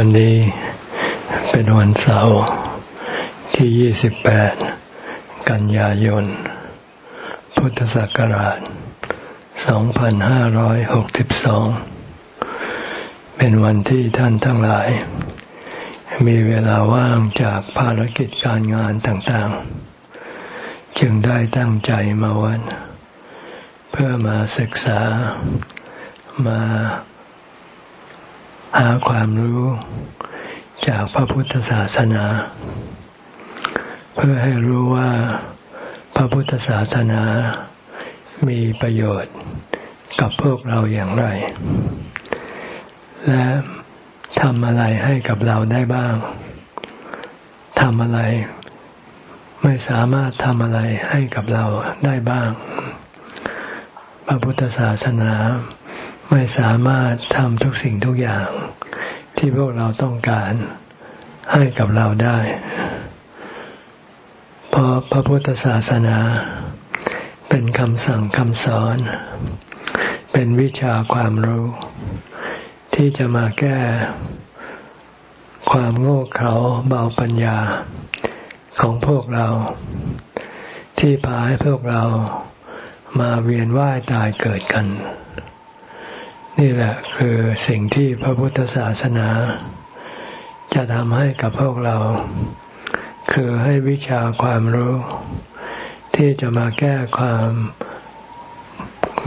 วันนี้เป็นวันเสาร์ที่ 28 กันยายน พุทธศักราช 2562 เป็นวันที่ท่านทั้งหลาย มีเวลาว่างจากภารกิจการงานต่างๆ จึงได้ตั้งใจมาวัน เพื่อมาศึกษามา หาความรู้จากพระพุทธศาสนา เพื่อให้รู้ว่าพระพุทธศาสนามีประโยชน์กับพวกเราอย่างไร และทำอะไรให้กับเราได้บ้างทำอะไร ไม่สามารถทำอะไรให้กับเราได้บ้าง พระพุทธศาสนา ไม่สามารถทำทุกสิ่งทุกอย่าง ที่พวกเราต้องการให้กับเราได้ เพราะพระพุทธศาสนา เป็นคำสั่งคำสอน เป็นวิชาความรู้ ที่จะมาแก้ ความโง่เขลาเบาปัญญาของพวกเรา ที่พาให้พวกเรามาเวียนว่ายตายเกิดกัน นี่แหละคือสิ่งที่พระพุทธศาสนา จะทำให้กับพวกเรา คือให้วิชาความรู้ ที่จะมาแก้ความ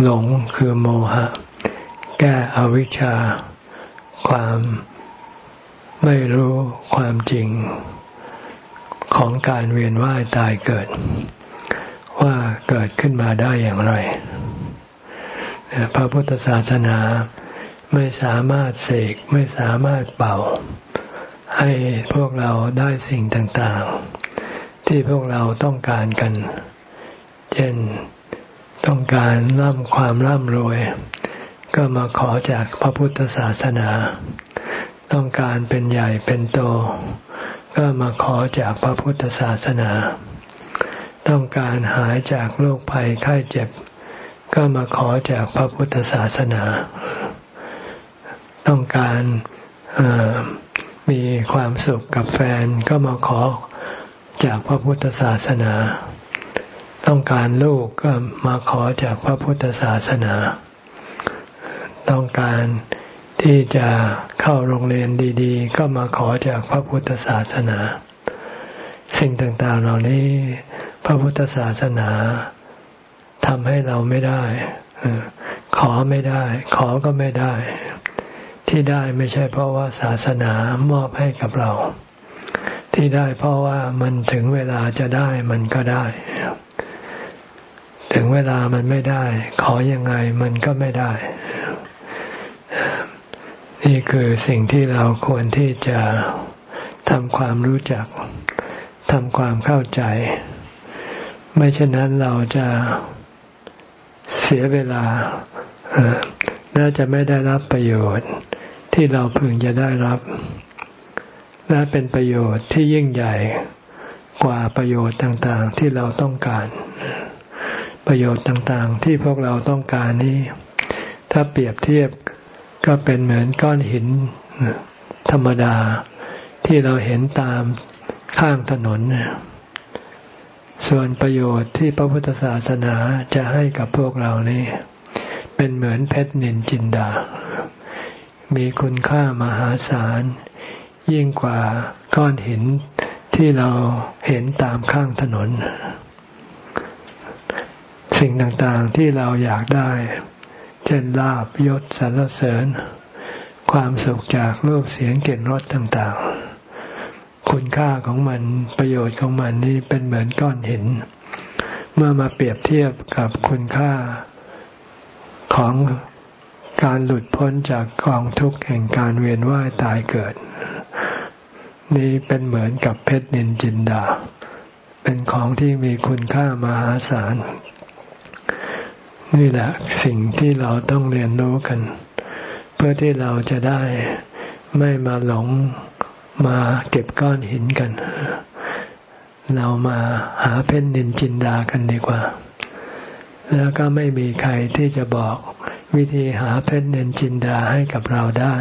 หลงคือโมหะ แก้อวิชชา ความไม่รู้ความจริง ของการเวียนว่ายตายเกิด ว่าเกิดขึ้นมาได้อย่างไร พระพุทธศาสนาไม่สามารถเสกไม่สามารถเป่า ให้พวกเราได้สิ่งต่างๆ ที่พวกเราต้องการกัน เช่นต้องการร่ำความร่ำรวย ก็มาขอจากพระพุทธศาสนา ต้องการเป็นใหญ่เป็นโต ก็มาขอจากพระพุทธศาสนา ต้องการหายจากโรคภัยไข้เจ็บ ก็มาขอจากพระพุทธศาสนา ต้องการมีความสุขกับแฟนก็มาขอจากพระพุทธศาสนา ต้องการลูกก็มาขอจากพระพุทธศาสนา ต้องการที่จะเข้าโรงเรียนดีๆ ก็มาขอจากพระพุทธศาสนา สิ่งต่างๆเหล่านี้ พระพุทธศาสนา ทำให้เราไม่ได้ ขอไม่ได้ ขอก็ไม่ได้ ที่ได้ไม่ใช่เพราะว่าศาสนามอบให้กับเรา ที่ได้เพราะว่ามันถึงเวลาจะได้มันก็ได้ ถึงเวลามันไม่ได้ ขอยังไงมันก็ไม่ได้ นี่คือสิ่งที่เราควรที่จะทำความรู้จักทำความเข้าใจ ไม่เช่นนั้นเราจะ เสียเวลาน่าจะไม่ได้รับประโยชน์ ที่เราพึงจะได้รับ และเป็นประโยชน์ที่ยิ่งใหญ่กว่าประโยชน์ต่างๆที่เราต้องการ ประโยชน์ต่างๆ ที่พวกเราต้องการนี้ ถ้าเปรียบเทียบก็เป็นเหมือนก้อนหินธรรมดาที่เราเห็นตามข้างถนน ส่วนประโยชน์ที่พระพุทธศาสนาจะให้กับพวกเรานี่ เป็นเหมือนเพชรนินจินดา มีคุณค่ามหาศาล ยิ่งกว่าก้อนหินที่เราเห็นตามข้างถนน สิ่งต่างๆที่เราอยากได้ เช่นลาบยศสรรเสริญ ความสุขจากรูปเสียงเกลิ่นรสต่างๆ คุณค่าของมันประโยชน์ของมันนี่เป็นเหมือนก้อนหิน เมื่อมาเปรียบเทียบกับคุณค่าของการหลุดพ้นจากกองทุกข์แห่งการเวียนว่ายตายเกิด นี่เป็นเหมือนกับเพชรนินจินดา เป็นของที่มีคุณค่ามหาศาล นี่แหละสิ่งที่เราต้องเรียนรู้กัน เพื่อที่เราจะได้ไม่มาหลง มาเก็บก้อนหินกัน เรามาหาเพชรนินจินดากันดีกว่า แล้วก็ไม่มีใครที่จะบอกวิธีหาเพชรนินจินดาให้กับเราได้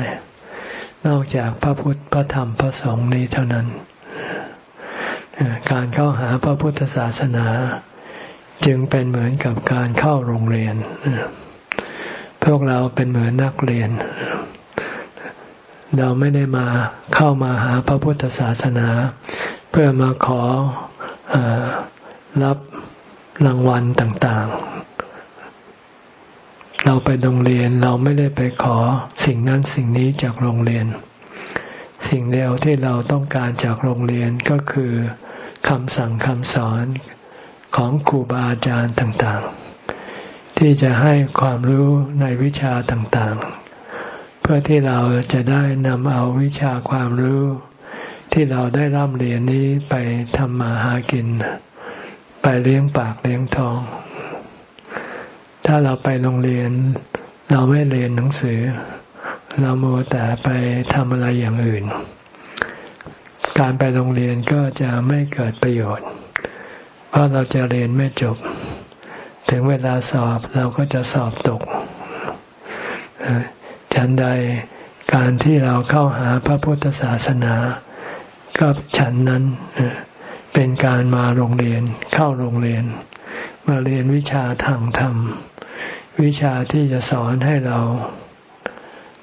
นอกจากพระพุทธพระธรรมพระสงฆ์นี้เท่านั้น การเข้าหาพระพุทธศาสนา จึงเป็นเหมือนกับการเข้าโรงเรียน พวกเราเป็นเหมือนนักเรียนเเราไม่ได้มาเข้ามาหาพระพุทธศาสนา เพื่อมาขออรับรางวัลต่างๆ เราไปโรงเรียนเราไม่ได้ไปขอสิ่งนั้นสิ่งนี้จากโรงเรียน สิ่งเดียวที่เราต้องการจากโรงเรียนก็คือคำสั่งคำสอนของครูบาอาจารย์ต่างๆ ที่จะให้ความรู้ในวิชาต่างๆ พื่อที่เราจะได้นำเอาวิชาความรู้ ที่เราได้ร่ำเรียนนี้ไปทำมาหากิน ไปเลี้ยงปากเลี้ยงทอง ถ้าเราไปโรงเรียน เราไม่เรียนหนังสือ เราโมแต่ไปทำอะไรอย่างอื่น การไปโรงเรียนก็จะไม่เกิดประโยชน์ เพราะเราจะเรียนไม่จบ ถึงเวลาสอบเราก็จะสอบตก ฉันใดการที่เราเข้าหาพระพุทธศาสนากับฉันนั้นเป็นการมาโรงเรียนเข้าโรงเรียน มาเรียนวิชาทางธรรม วิชาที่จะสอนให้เรา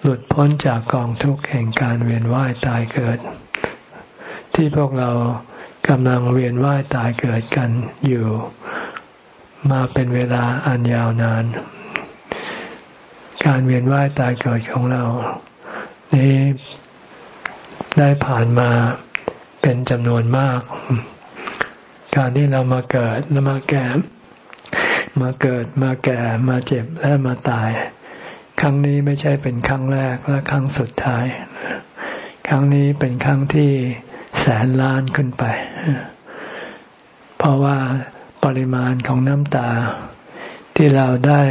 หลุดพ้นจากกองทุกข์แห่งการเวียนว่ายตายเกิด ที่พวกเรากำลังเวียนว่ายตายเกิดกันอยู่ มาเป็นเวลาอันยาวนาน การเวียนว่ายตายเกิดของเรา นี้ได้ผ่านมาเป็นจำนวนมาก การที่เรามาเกิดแล้วมาแก่มาเกิดมาแก่มาเจ็บและมาตาย ครั้งนี้ไม่ใช่เป็นครั้งแรกและครั้งสุดท้าย ครั้งนี้เป็นครั้งที่แสนล้านขึ้นไป เพราะว่าปริมาณของน้ำตาที่เราได้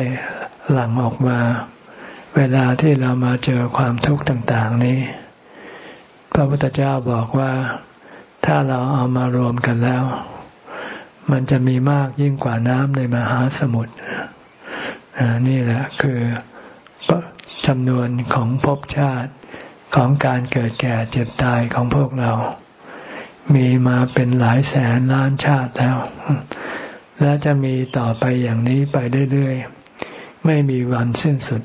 หลั่งออกมา เวลาที่เรามาเจอความทุกข์ต่าง ๆ นี้ พระพุทธเจ้าบอกว่าถ้าเราเอามารวมกันแล้ว มันจะมีมากยิ่งกว่าน้ำในมหาสมุทรนี่แหละคือจำนวนของภพชาติของการเกิดแก่เจ็บตายของพวกเรา มีมาเป็นหลายแสนล้านชาติแล้ว และจะมีต่อไปอย่างนี้ไปเรื่อยๆ ไม่มีวันสิ้นสุด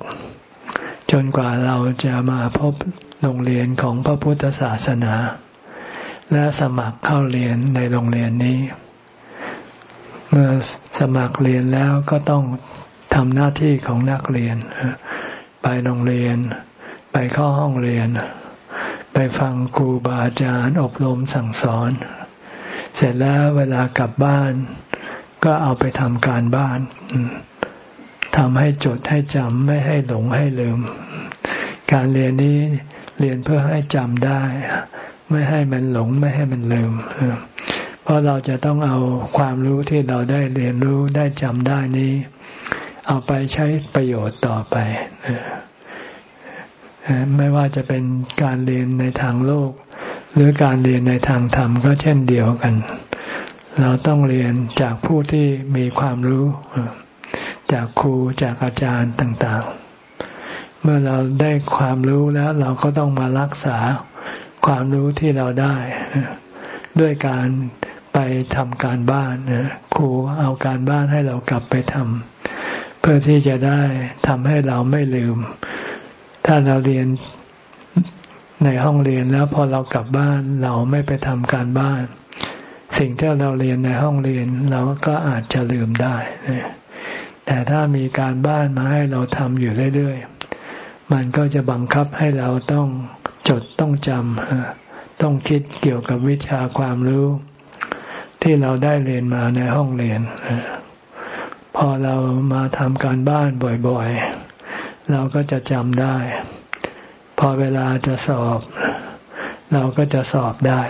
จนกว่าเราจะมาพบโรงเรียนของพระพุทธศาสนา และสมัครเข้าเรียนในโรงเรียนนี้ เมื่อสมัครเรียนแล้วก็ต้องทำหน้าที่ของนักเรียน ไปโรงเรียน ไปเข้าห้องเรียน ไปฟังครูบาอาจารย์อบรมสั่งสอน เสร็จแล้วเวลากลับบ้าน ก็เอาไปทำการบ้าน ทำให้จดให้จำไม่ให้หลงให้ลืม การเรียนนี้เรียนเพื่อให้จำได้ ไม่ให้มันหลงไม่ให้มันลืม เพราะเราจะต้องเอาความรู้ที่เราได้เรียนรู้ได้จำได้นี้ เอาไปใช้ประโยชน์ต่อไป ไม่ว่าจะเป็นการเรียนในทางโลก หรือการเรียนในทางธรรมก็เช่นเดียวกัน เราต้องเรียนจากผู้ที่มีความรู้ จากครูจากอาจารย์ต่างๆ เมื่อเราได้ความรู้แล้วเราก็ต้องมารักษาความรู้ที่เราได้ ด้วยการไปทำการบ้านครูเอาการบ้านให้เรากลับไปทำเพื่อที่จะได้ทำให้เราไม่ลืม ถ้าเราเรียนในห้องเรียนแล้วพอเรากลับบ้านเราไม่ไปทำการบ้าน สิ่งที่เราเรียนในห้องเรียนเราก็อาจจะลืมได้ แต่ถ้ามีการบ้านมาให้เราทำอยู่เรื่อยๆ มันก็จะบังคับให้เราต้องจดต้องจำต้องคิดเกี่ยวกับวิชาความรู้ ที่เราได้เรียนมาในห้องเรียน พอเรามาทำการบ้านบ่อยๆ เราก็จะจำได้ พอเวลาจะสอบ เราก็จะสอบได้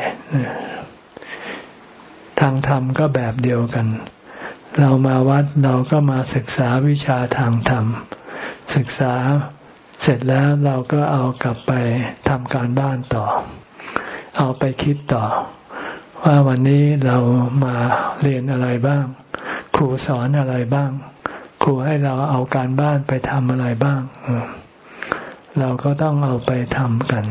ทางธรรมก็แบบเดียวกัน เรามาวัดเราก็มาศึกษาวิชาทางธรรม ศึกษาเสร็จแล้วเราก็เอากลับไปทำการบ้านต่อ เอาไปคิดต่อ ว่าวันนี้เรามาเรียนอะไรบ้าง ครูสอนอะไรบ้าง ครูให้เราเอาการบ้านไปทำอะไรบ้าง เราก็ต้องเอาไปทำกัน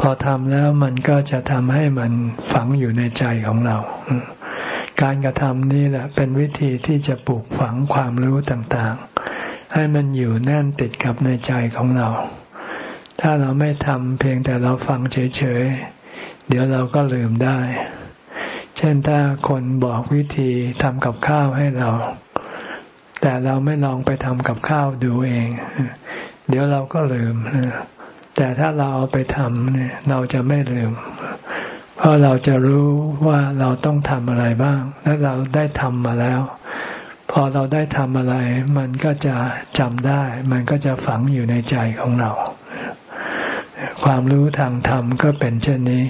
พอทำแล้วมันก็จะทำให้มันฝังอยู่ในใจของเรา การกระทำนี่แหละเป็นวิธีที่จะปลูกฝังความรู้ต่างๆ ให้มันอยู่แน่นติดกับในใจของเรา ถ้าเราไม่ทำเพียงแต่เราฟังเฉยๆ เดี๋ยวเราก็ลืมได้ เช่นถ้าคนบอกวิธีทำกับข้าวให้เรา แต่เราไม่ลองไปทำกับข้าวดูเอง เดี๋ยวเราก็ลืมแต่ถ้าเราเอาไปทำเนี่ยเราจะไม่ลืม เพราะเราจะรู้ว่าเราต้องทำอะไรบ้าง และเราได้ทำมาแล้ว พอเราได้ทำอะไร มันก็จะจำได้ มันก็จะฝังอยู่ในใจของเรา ความรู้ทางธรรมก็เป็นเช่นนี้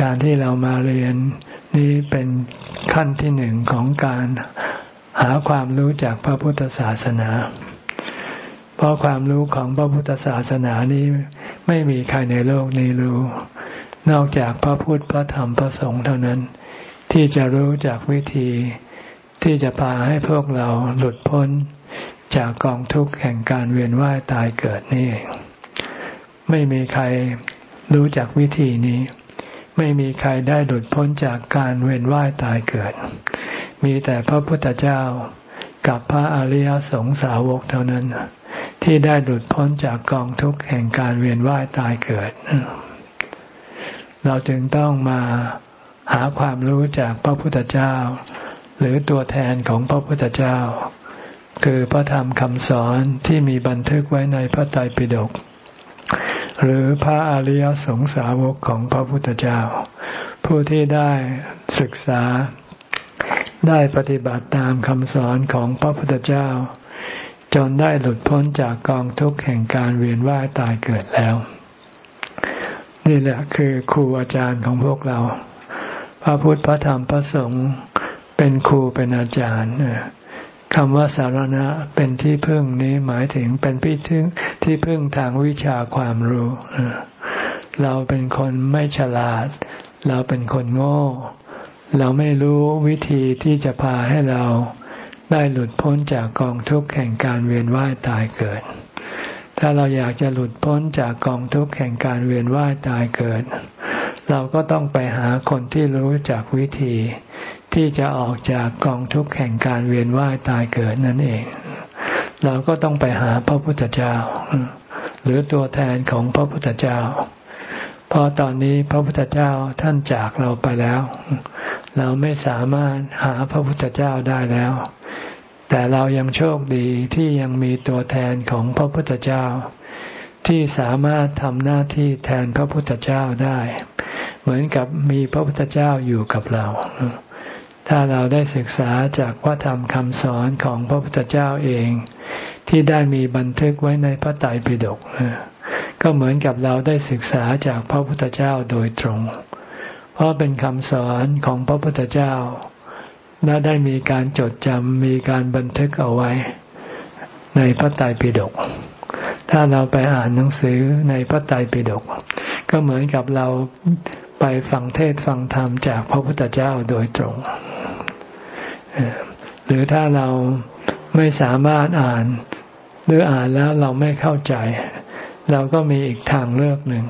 การที่เรามาเรียนนี่เป็นขั้นที่หนึ่งของการหาความรู้จากพระพุทธศาสนา เพราะความรู้ของพระพุทธศาสนานี้ไม่มีใครในโลกนี้รู้ นอกจากพระพุทธพระธรรมพระสงฆ์เท่านั้น ที่จะรู้จากวิธี ที่จะพาให้พวกเราหลุดพ้นจากกองทุกข์แห่งการเวียนว่ายตายเกิดนี่เองไม่มีใครรู้จักวิธีนี้ ไม่มีใครได้หลุดพ้นจากการเวียนว่ายตายเกิด มีแต่พระพุทธเจ้ากับพระอริยสงสาวกเท่านั้น ที่ได้หลุดพ้นจากกองทุกข์แห่งการเวียนว่ายตายเกิด เราจึงต้องมาหาความรู้จากพระพุทธเจ้า หรือตัวแทนของพระพุทธเจ้า คือพระธรรมคำสอนที่มีบันทึกไว้ในพระไตรปิฎกหรือพระอริยสงสาวกของพระพุทธเจ้า ผู้ที่ได้ศึกษาได้ปฏิบัติตามคำสอนของพระพุทธเจ้า จนได้หลุดพ้นจากกองทุกข์แห่งการเวียนว่ายตายเกิดแล้ว นี่แหละคือครูอาจารย์ของพวกเรา พระพุทธพระธรรมพระสงฆ์เป็นครูเป็นอาจารย์คำว่าสารณะเป็นที่พึ่งนี้หมายถึงเป็นพี่ทึงที่พึ่งทางวิชาความรู้เราเป็นคนไม่ฉลาด เราเป็นคนโง่ เราไม่รู้วิธีที่จะพาให้เราได้หลุดพ้นจากกองทุกข์แห่งการเวียนว่ายตายเกิด ถ้าเราอยากจะหลุดพ้นจากกองทุกข์แห่งการเวียนว่ายตายเกิด เราก็ต้องไปหาคนที่รู้จากวิธี ที่จะออกจากกองทุกข์แห่งการเวียนว่ายตายเกิดนั่นเอง เราก็ต้องไปหาพระพุทธเจ้า หรือตัวแทนของพระพุทธเจ้าเพราะตอนนี้พระพุทธเจ้าท่านจากเราไปแล้ว เราไม่สามารถหาพระพุทธเจ้าได้แล้ว แต่เรายังโชคดีที่ยังมีตัวแทนของพระพุทธเจ้า ที่สามารถทำหน้าที่แทนพระพุทธเจ้าได้ เหมือนกับมีพระพุทธเจ้าอยู่กับเรา ถ้าเราได้ศึกษาจากพระธรรมคำสอนของพระพุทธเจ้าเอง ที่ได้มีบันทึกไว้ในพระไตรปิฎกก็เหมือนกับเราได้ศึกษาจากพระพุทธเจ้าโดยตรง เพราะเป็นคำสอนของพระพุทธเจ้า และได้มีการจดจำมีการบันทึกเอาไว้ ในพระไตรปิฎกถ้าเราไปอ่านหนังสือในพระไตรปิฎกก็เหมือนกับเราไปฟังเทศฟังธรรมจากพระพุทธเจ้าโดยตรง หรือถ้าเราไม่สามารถอ่านหรืออ่านแล้วเราไม่เข้าใจ เราก็มีอีกทางเลือกหนึ่ง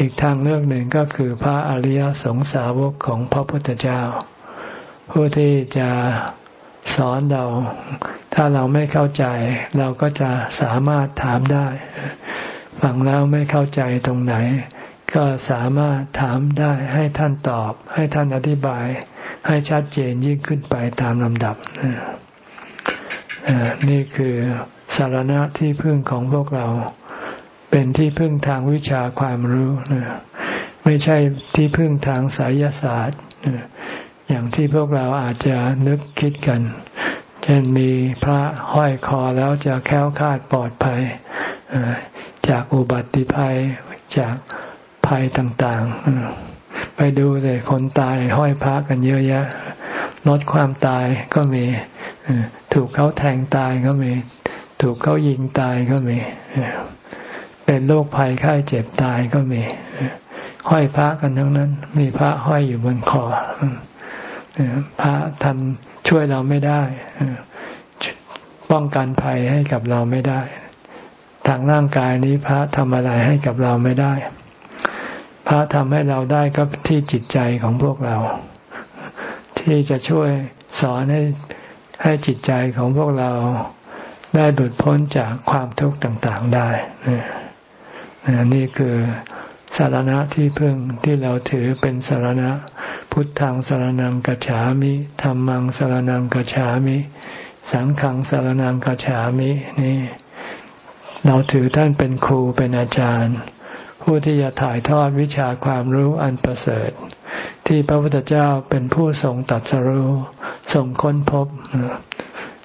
อีกทางเลือกหนึ่งก็คือพระอริยสงสาวกของพระพุทธเจ้า ผู้ที่จะสอนเรา ถ้าเราไม่เข้าใจ เราก็จะสามารถถามได้ ฟังแล้วไม่เข้าใจตรงไหน ก็สามารถถามได้ให้ท่านตอบ ให้ท่านอธิบาย ให้ชัดเจนยิ่งขึ้นไปตามลำดับ นี่คือสารณะที่พึ่งของพวกเรา เป็นที่พึ่งทางวิชาความรู้ ไม่ใช่ที่พึ่งทางไสยศาสตร์ อย่างที่พวกเราอาจจะนึกคิดกัน เช่นมีพระห้อยคอแล้วจะแค้วคาดปลอดภัยจากอุบัติภัยจากภัยต่างๆ ไปดูเลยคนตายห้อยพระกันเยอะแยะลดความตายก็มีถูกเขาแทงตายก็มี ถูกเขายิงตายก็มีเป็นโรคภัยไข้เจ็บตายก็มีห้อยพระกันทั้งนั้น มีพระห้อยอยู่บนคอ พระท่านช่วยเราไม่ได้ป้องกันภัยให้กับเราไม่ได้ ทางร่างกายนี้พระทำอะไรให้กับเราไม่ได้ พระทำให้เราได้ก็ที่จิตใจของพวกเรา ที่จะช่วยสอนให้ให้จิตใจของพวกเราได้หลุดพ้นจากความทุกข์ต่าง ๆได้นี่คือสารณะที่พึ่งที่เราถือเป็นสารณะ พุทธังสารนังกัจฉามิธรรมังสารนังกัจฉามิ สังฆังสารนังกัจฉามินี่ เราถือท่านเป็นครูเป็นอาจารย์ ผู้ที่จะถ่ายทอดวิชาความรู้อันประเสริฐ ที่พระพุทธเจ้าเป็นผู้ทรงตัดสรู้ทรงค้นพบ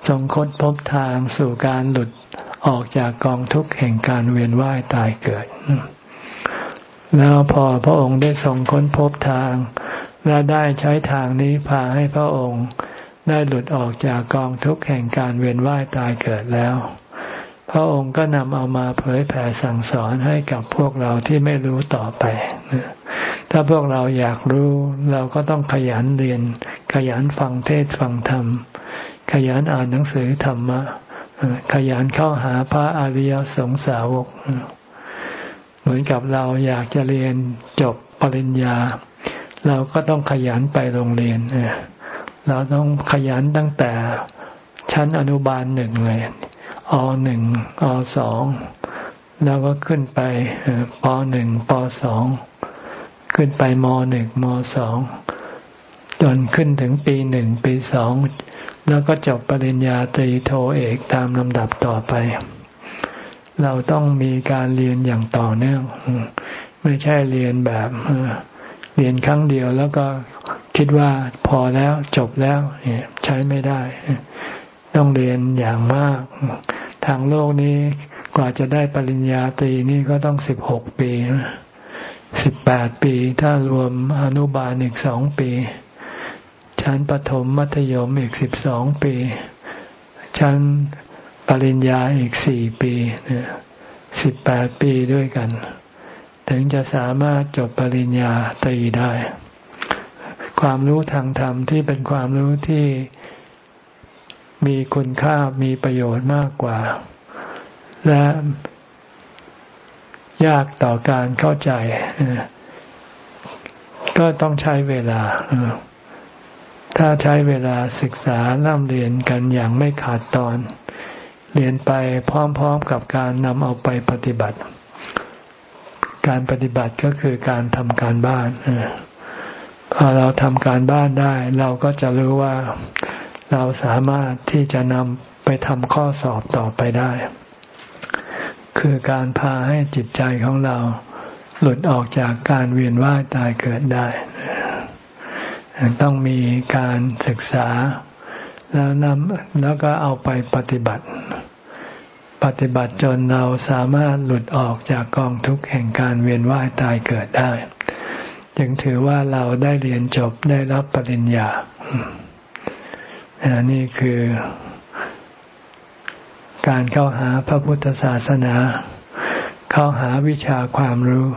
ทรงค้นพบทางสู่การหลุดออกจากกองทุกข์แห่งการเวียนว่ายตายเกิด แล้วพอพระองค์ได้ทรงค้นพบทาง และได้ใช้ทางนี้พาให้พระองค์ได้หลุดออกจากกองทุกข์แห่งการเวียนว่ายตายเกิดแล้ว พระองค์ก็นำเอามาเผยแผ่สั่งสอนให้กับพวกเราที่ไม่รู้ต่อไป ถ้าพวกเราอยากรู้เราก็ต้องขยันเรียน ขยันฟังเทศฟังธรรม ขยันอ่านหนังสือธรรมะ ขยันเข้าหาพระอริยสงสาวก เหมือนกับเราอยากจะเรียนจบปริญญา เราก็ต้องขยันไปโรงเรียนเราต้องขยันตั้งแต่ชั้นอนุบาลหนึ่งเลยอหนึ่งอสองแล้วก็ขึ้นไปปหนึ่งปสองขึ้นไปมหนึ่งมสองจนขึ้นถึงปีหนึ่งปีสองแล้วก็จบปริญญาตรีโทเอกตามลำดับต่อไป เราต้องมีการเรียนอย่างต่อเนื่อง ไม่ใช่เรียนแบบ เรียนครั้งเดียวแล้วก็คิดว่าพอแล้วจบแล้วใช้ไม่ได้ ต้องเรียนอย่างมาก ทางโลกนี้กว่าจะได้ปริญญาตรีนี่ก็ต้องสิบหกปีสิบแปดปี ถ้ารวมอนุบาลอีกสองปี ชั้นปฐมมัธยมอีกสิบสองปี ชั้นปริญญาอีกสี่ปีสิบแปดปีด้วยกัน ถึงจะสามารถจบปริญญาตรีได้ ความรู้ทางธรรมที่เป็นความรู้ที่มีคุณค่ามีประโยชน์มากกว่า และยากต่อการเข้าใจ ก็ต้องใช้เวลา ถ้าใช้เวลาศึกษาล่ำเรียนกันอย่างไม่ขาดตอน เรียนไปพร้อมๆกับการนำเอาไปปฏิบัติ การปฏิบัติก็คือการทำการบ้านพอเราทำการบ้านได้ เราก็จะรู้ว่าเราสามารถที่จะนำไปทำข้อสอบต่อไปได้ คือการพาให้จิตใจของเราหลุดออกจากการเวียนว่ายตายเกิดได้ ต้องมีการศึกษาแล้วนำแล้วก็เอาไปปฏิบัติ ปฏิบัติจนเราสามารถหลุดออกจากกองทุกข์แห่งการเวียนว่ายตายเกิดได้ จึงถือว่าเราได้เรียนจบได้รับปริญญาอันนี้คือ การเข้าหาพระพุทธศาสนา เข้าหาวิชาความรู้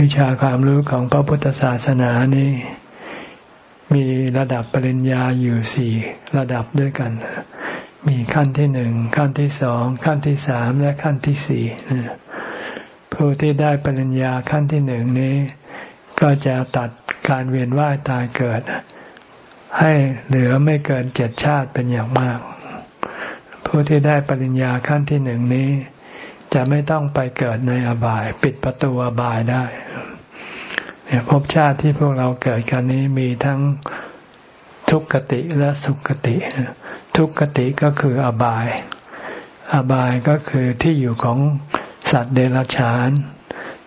วิชาความรู้ของพระพุทธศาสนานี้มีระดับปริญญาอยู่สี่ระดับด้วยกัน มีขั้นที่หนึ่งขั้นที่สองขั้นที่สามและขั้นที่สี่ผู้ที่ได้ปริญญาขั้นที่หนึ่งนี้ ก็จะตัดการเวียนว่ายตายเกิด ให้เหลือไม่เกินเจ็ดชาติเป็นอย่างมาก ผู้ที่ได้ปริญญาขั้นที่หนึ่งนี้ จะไม่ต้องไปเกิดในอบาย ปิดประตูอบายได้ภพชาติที่พวกเราเกิดกันนี้มีทั้งทุกขติและสุขติ ทุกขติก็คืออบาย อบายก็คือที่อยู่ของสัตว์เดรัจฉาน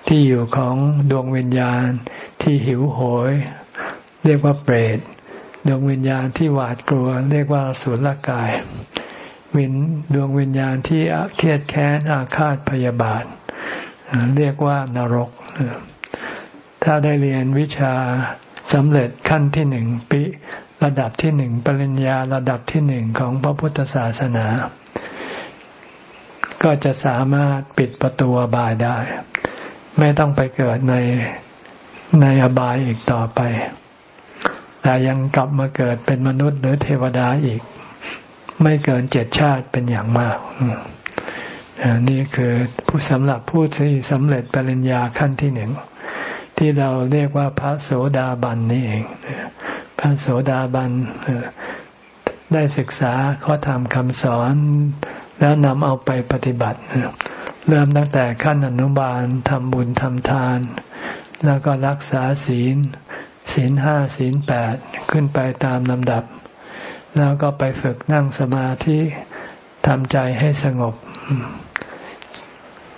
ที่อยู่ของดวงวิญญาณที่หิวโหย เรียกว่าเปรตดวงวิญญาณที่หวาดกลัว เรียกว่าสุรกาย วินดวงวิญญาณที่เครียดแค้นอาฆาตพยาบาท เรียกว่านรก ถ้าได้เรียนวิชาสำเร็จขั้นที่หนึ่งปี ระดับที่หนึ่งปริญญาระดับที่หนึ่งของพระพุทธศาสนา ก็จะสามารถปิดประตูบายได้ ไม่ต้องไปเกิดในในอบายอีกต่อไป แต่ยังกลับมาเกิดเป็นมนุษย์หรือเทวดาอีก ไม่เกินเจ็ดชาติเป็นอย่างมาก นี่คือผู้สำหรับผู้ที่สำเร็จปริญญาขั้นที่หนึ่งที่เราเรียกว่าพระโสดาบันนี่เอง ระโสดาบันได้ศึกษาข้อธรรมคำสอนแล้วนำเอาไปปฏิบัติ เริ่มตั้งแต่ขั้นอนุบาลทำบุญทำทาน แล้วก็รักษาศีล ศีลห้าศีลแปดขึ้นไปตามลำดับ แล้วก็ไปฝึกนั่งสมาธิทำใจให้สงบ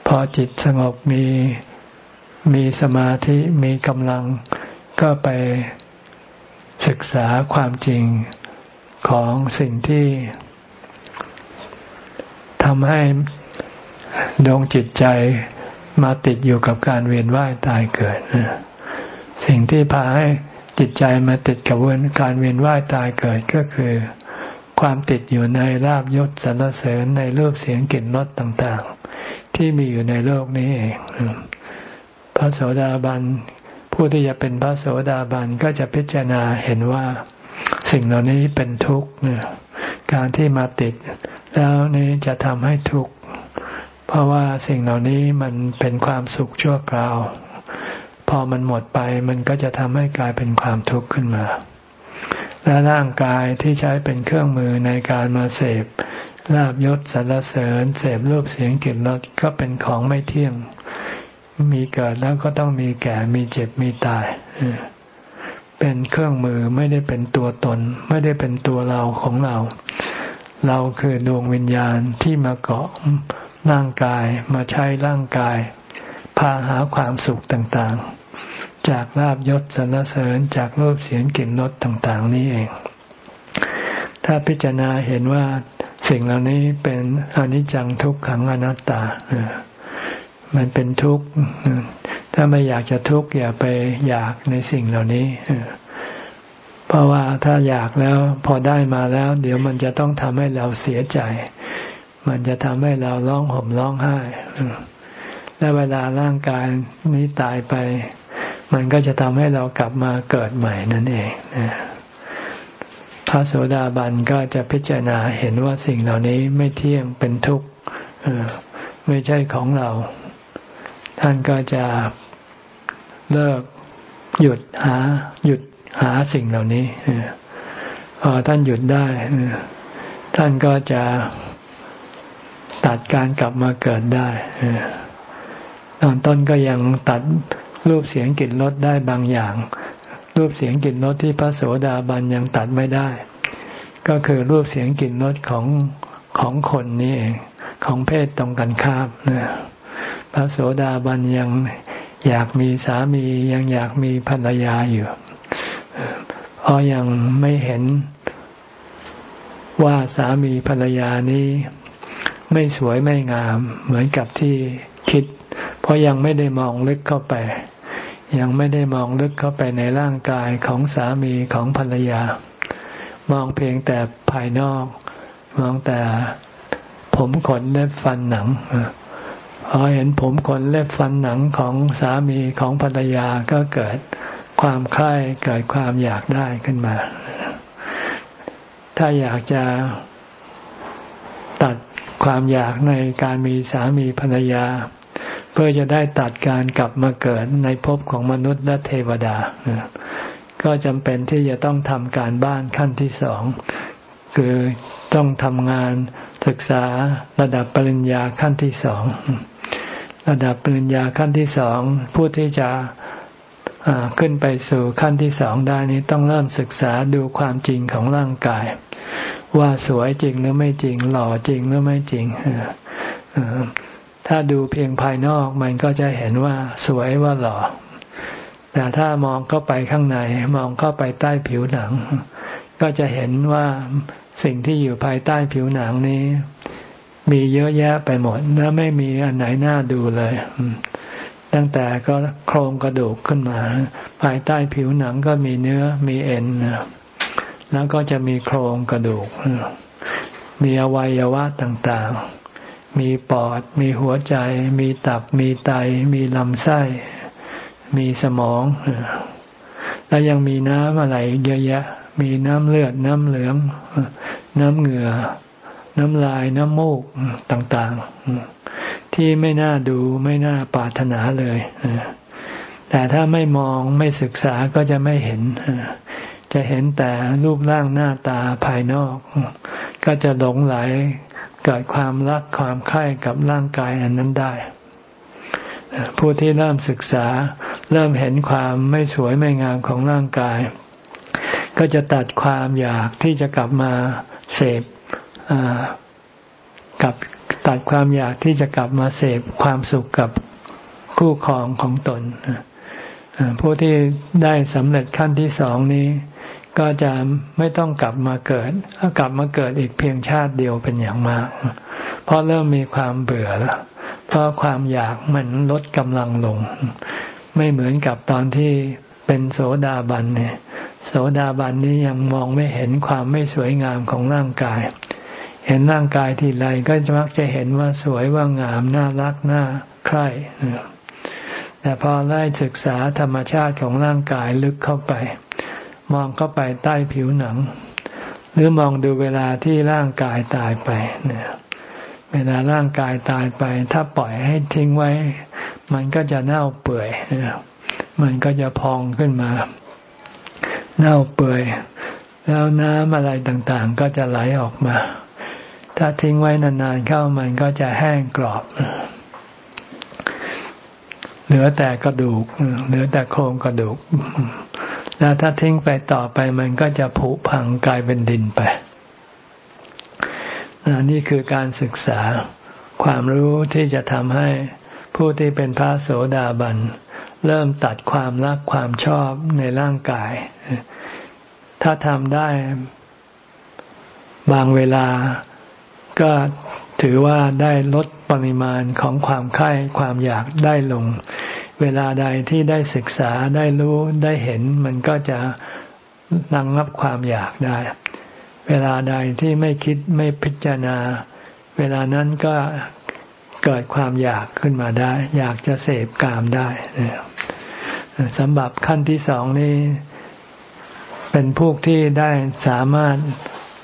พอจิตสงบมีมีสมาธิมีกำลังก็ไป ศึกษาความจริงของสิ่งที่ทำให้ดวงจิตใจมาติดอยู่กับการเวียนว่ายตายเกิด สิ่งที่พาให้จิตใจมาติดกับการเวียนว่ายตายเกิดก็คือ ความติดอยู่ในลาบยศสรรเสริญในรูปเสียงกลิ่นรสต่างๆ ที่มีอยู่ในโลกนี้เอง พระโสดาบัน ผู้ที่จะเป็นพระโสดาบันก็จะพิจารณาเห็นว่าสิ่งเหล่านี้เป็นทุกข์เนี่ยการที่มาติด แล้วนี้จะทำให้ทุกข์เพราะว่าสิ่งเหล่านี้มันเป็นความสุขชั่วคราว พอมันหมดไปมันก็จะทำให้กลายเป็นความทุกข์ขึ้นมา และร่างกายที่ใช้เป็นเครื่องมือในการมาเสพลาบยศสรรเสริญเสพรูปเสียงกลิ่นรสก็เป็นของไม่เที่ยง มีเกิดแล้วก็ต้องมีแก่ มีเจ็บ มีตาย เป็นเครื่องมือไม่ได้เป็นตัวตน ไม่ได้เป็นตัวเราของเรา เราคือดวงวิญญาณที่มาเกาะร่างกาย มาใช้ร่างกาย พาหาความสุขต่างๆ จากลาบยศสรรเสริญจากรูปเสียงกลิ่นรสต่าง ๆ นี้เอง ถ้าพิจารณาเห็นว่าสิ่งเหล่านี้เป็นอนิจจังทุกขังอนัตตา มันเป็นทุกข์ ถ้าไม่อยากจะทุกข์อย่าไปอยากในสิ่งเหล่านี้เพราะว่าถ้าอยากแล้วพอได้มาแล้ว เดี๋ยวมันจะต้องทำให้เราเสียใจ มันจะทำให้เราร้องห่มร้องไห้และเวลาร่างกายนี้ตายไป มันก็จะทำให้เรากลับมาเกิดใหม่นั่นเองพระโสดาบันก็จะพิจารณาเห็นว่าสิ่งเหล่านี้ไม่เที่ยงเป็นทุกข์ไม่ใช่ของเรา ท่านก็จะเลิกหยุดหาหยุดหาสิ่งเหล่านี้พอท่านหยุดได้ท่านก็จะตัดการกลับมาเกิดได้ตอนต้นก็ยังตัดรูปเสียงกลิ่นรสได้บางอย่าง รูปเสียงกลิ่นรสที่พระโสดาบันยังตัดไม่ได้ ก็คือรูปเสียงกลิ่นรสของของคนนี่เองของเพศตรงกันข้ามนะ พระโสดาบันยังอยากมีสามียังอยากมีภรรยาอยู่เพราะยังไม่เห็นว่าสามีภรรยานี้ไม่สวยไม่งาม เหมือนกับที่คิด เพราะยังไม่ได้มองลึกเข้าไป ยังไม่ได้มองลึกเข้าไปในร่างกายของสามีของภรรยา มองเพียงแต่ภายนอก มองแต่ผมขนเล็บฟันหนัง พอเห็นผมขนเล็บฟันหนังของสามีของภรรยาก็เกิดความใคร่เกิดความอยากได้ขึ้นมา ถ้าอยากจะตัดความอยากในการมีสามีภรรยา เพื่อจะได้ตัดการกลับมาเกิดในภพของมนุษย์และเทวดา ก็จำเป็นที่จะต้องทำการบ้านขั้นที่สอง คือต้องทำงานศึกษาระดับปริญญาขั้นที่สอง ระดับปริญญาขั้นที่สองผู้ที่จะขึ้นไปสู่ขั้นที่สองได้นี้ต้องเริ่มศึกษาดูความจริงของร่างกาย ว่าสวยจริงหรือไม่จริง หล่อจริงหรือไม่จริงถ้าดูเพียงภายนอกมันก็จะเห็นว่าสวยว่าหล่อ แต่ถ้ามองเข้าไปข้างใน มองเข้าไปใต้ผิวหนัง ก็จะเห็นว่าสิ่งที่อยู่ภายใต้ผิวหนังนี้ มีเยอะแยะไปหมดและไม่มีอันไหนน่าดูเลย ตั้งแต่ก็โครงกระดูกขึ้นมา ภายใต้ผิวหนังก็มีเนื้อมีเอ็นแล้วก็จะมีโครงกระดูก มีอวัยวะต่างๆ มีปอด มีหัวใจ มีตับ มีไต มีลำไส้ มีสมอง แล้วยังมีน้ำอะไรเยอะแยะ มีน้ำเลือด น้ำเหลือง น้ำเหงื่อ น้ำลายน้ำมูกต่างๆ ที่ไม่น่าดูไม่น่าปรารถนาเลย แต่ถ้าไม่มองไม่ศึกษาก็จะไม่เห็น จะเห็นแต่รูปร่างหน้าตาภายนอก ก็จะหลงไหลเกิดความรักความใคร่กับร่างกายอันนั้นได้ผู้ที่เริ่มศึกษาเริ่มเห็นความไม่สวยไม่งามของร่างกาย ก็จะตัดความอยากที่จะกลับมาเสพ กับตัดความอยากที่จะกลับมาเสพความสุขกับคู่ครองของตนผู้ที่ได้สำเร็จขั้นที่สองนี้ ก็จะไม่ต้องกลับมาเกิดกลับมาเกิดอีกเพียงชาติเดียวเป็นอย่างมาก เพราะเริ่มมีความเบื่อแล้วเพราะความอยากมันลดกำลังลง ไม่เหมือนกับตอนที่เป็นโสดาบันเนี่ยโสดาบันนี้ยังมองไม่เห็นความไม่สวยงามของร่างกาย เห็นร่างกายทีไรก็จะมักจะเห็นว่าสวยว่างามน่ารักน่าใคร่แต่พอได้ศึกษาธรรมชาติของร่างกายลึกเข้าไป มองเข้าไปใต้ผิวหนัง หรือมองดูเวลาที่ร่างกายตายไปเนี่ยเวลาร่างกายตายไป ถ้าปล่อยให้ทิ้งไว้ มันก็จะเน่าเปื่อยมันก็จะพองขึ้นมา เน่าเปื่อย แล้วน้ำอะไรต่างๆ ก็จะไหลออกมา ถ้าทิ้งไว้นานๆเข้ามันก็จะแห้งกรอบ เหลือแต่กระดูก เหลือแต่โครงกระดูก แล้วถ้าทิ้งไปต่อไปมันก็จะผุพังกลายเป็นดินไป นี่คือการศึกษาความรู้ที่จะทำให้ผู้ที่เป็นพระโสดาบันเริ่มตัดความรักความชอบในร่างกาย ถ้าทำได้บางเวลา ก็ถือว่าได้ลดปริมาณของความไข้ความอยากได้ลง เวลาใดที่ได้ศึกษาได้รู้ได้เห็น มันก็จะนังรับความอยากได้ เวลาใดที่ไม่คิดไม่พิจารณา เวลานั้นก็เกิดความอยากขึ้นมาได้ อยากจะเสพกามได้สำหรับขั้นที่สองนี้ เป็นพวกที่ได้สามารถ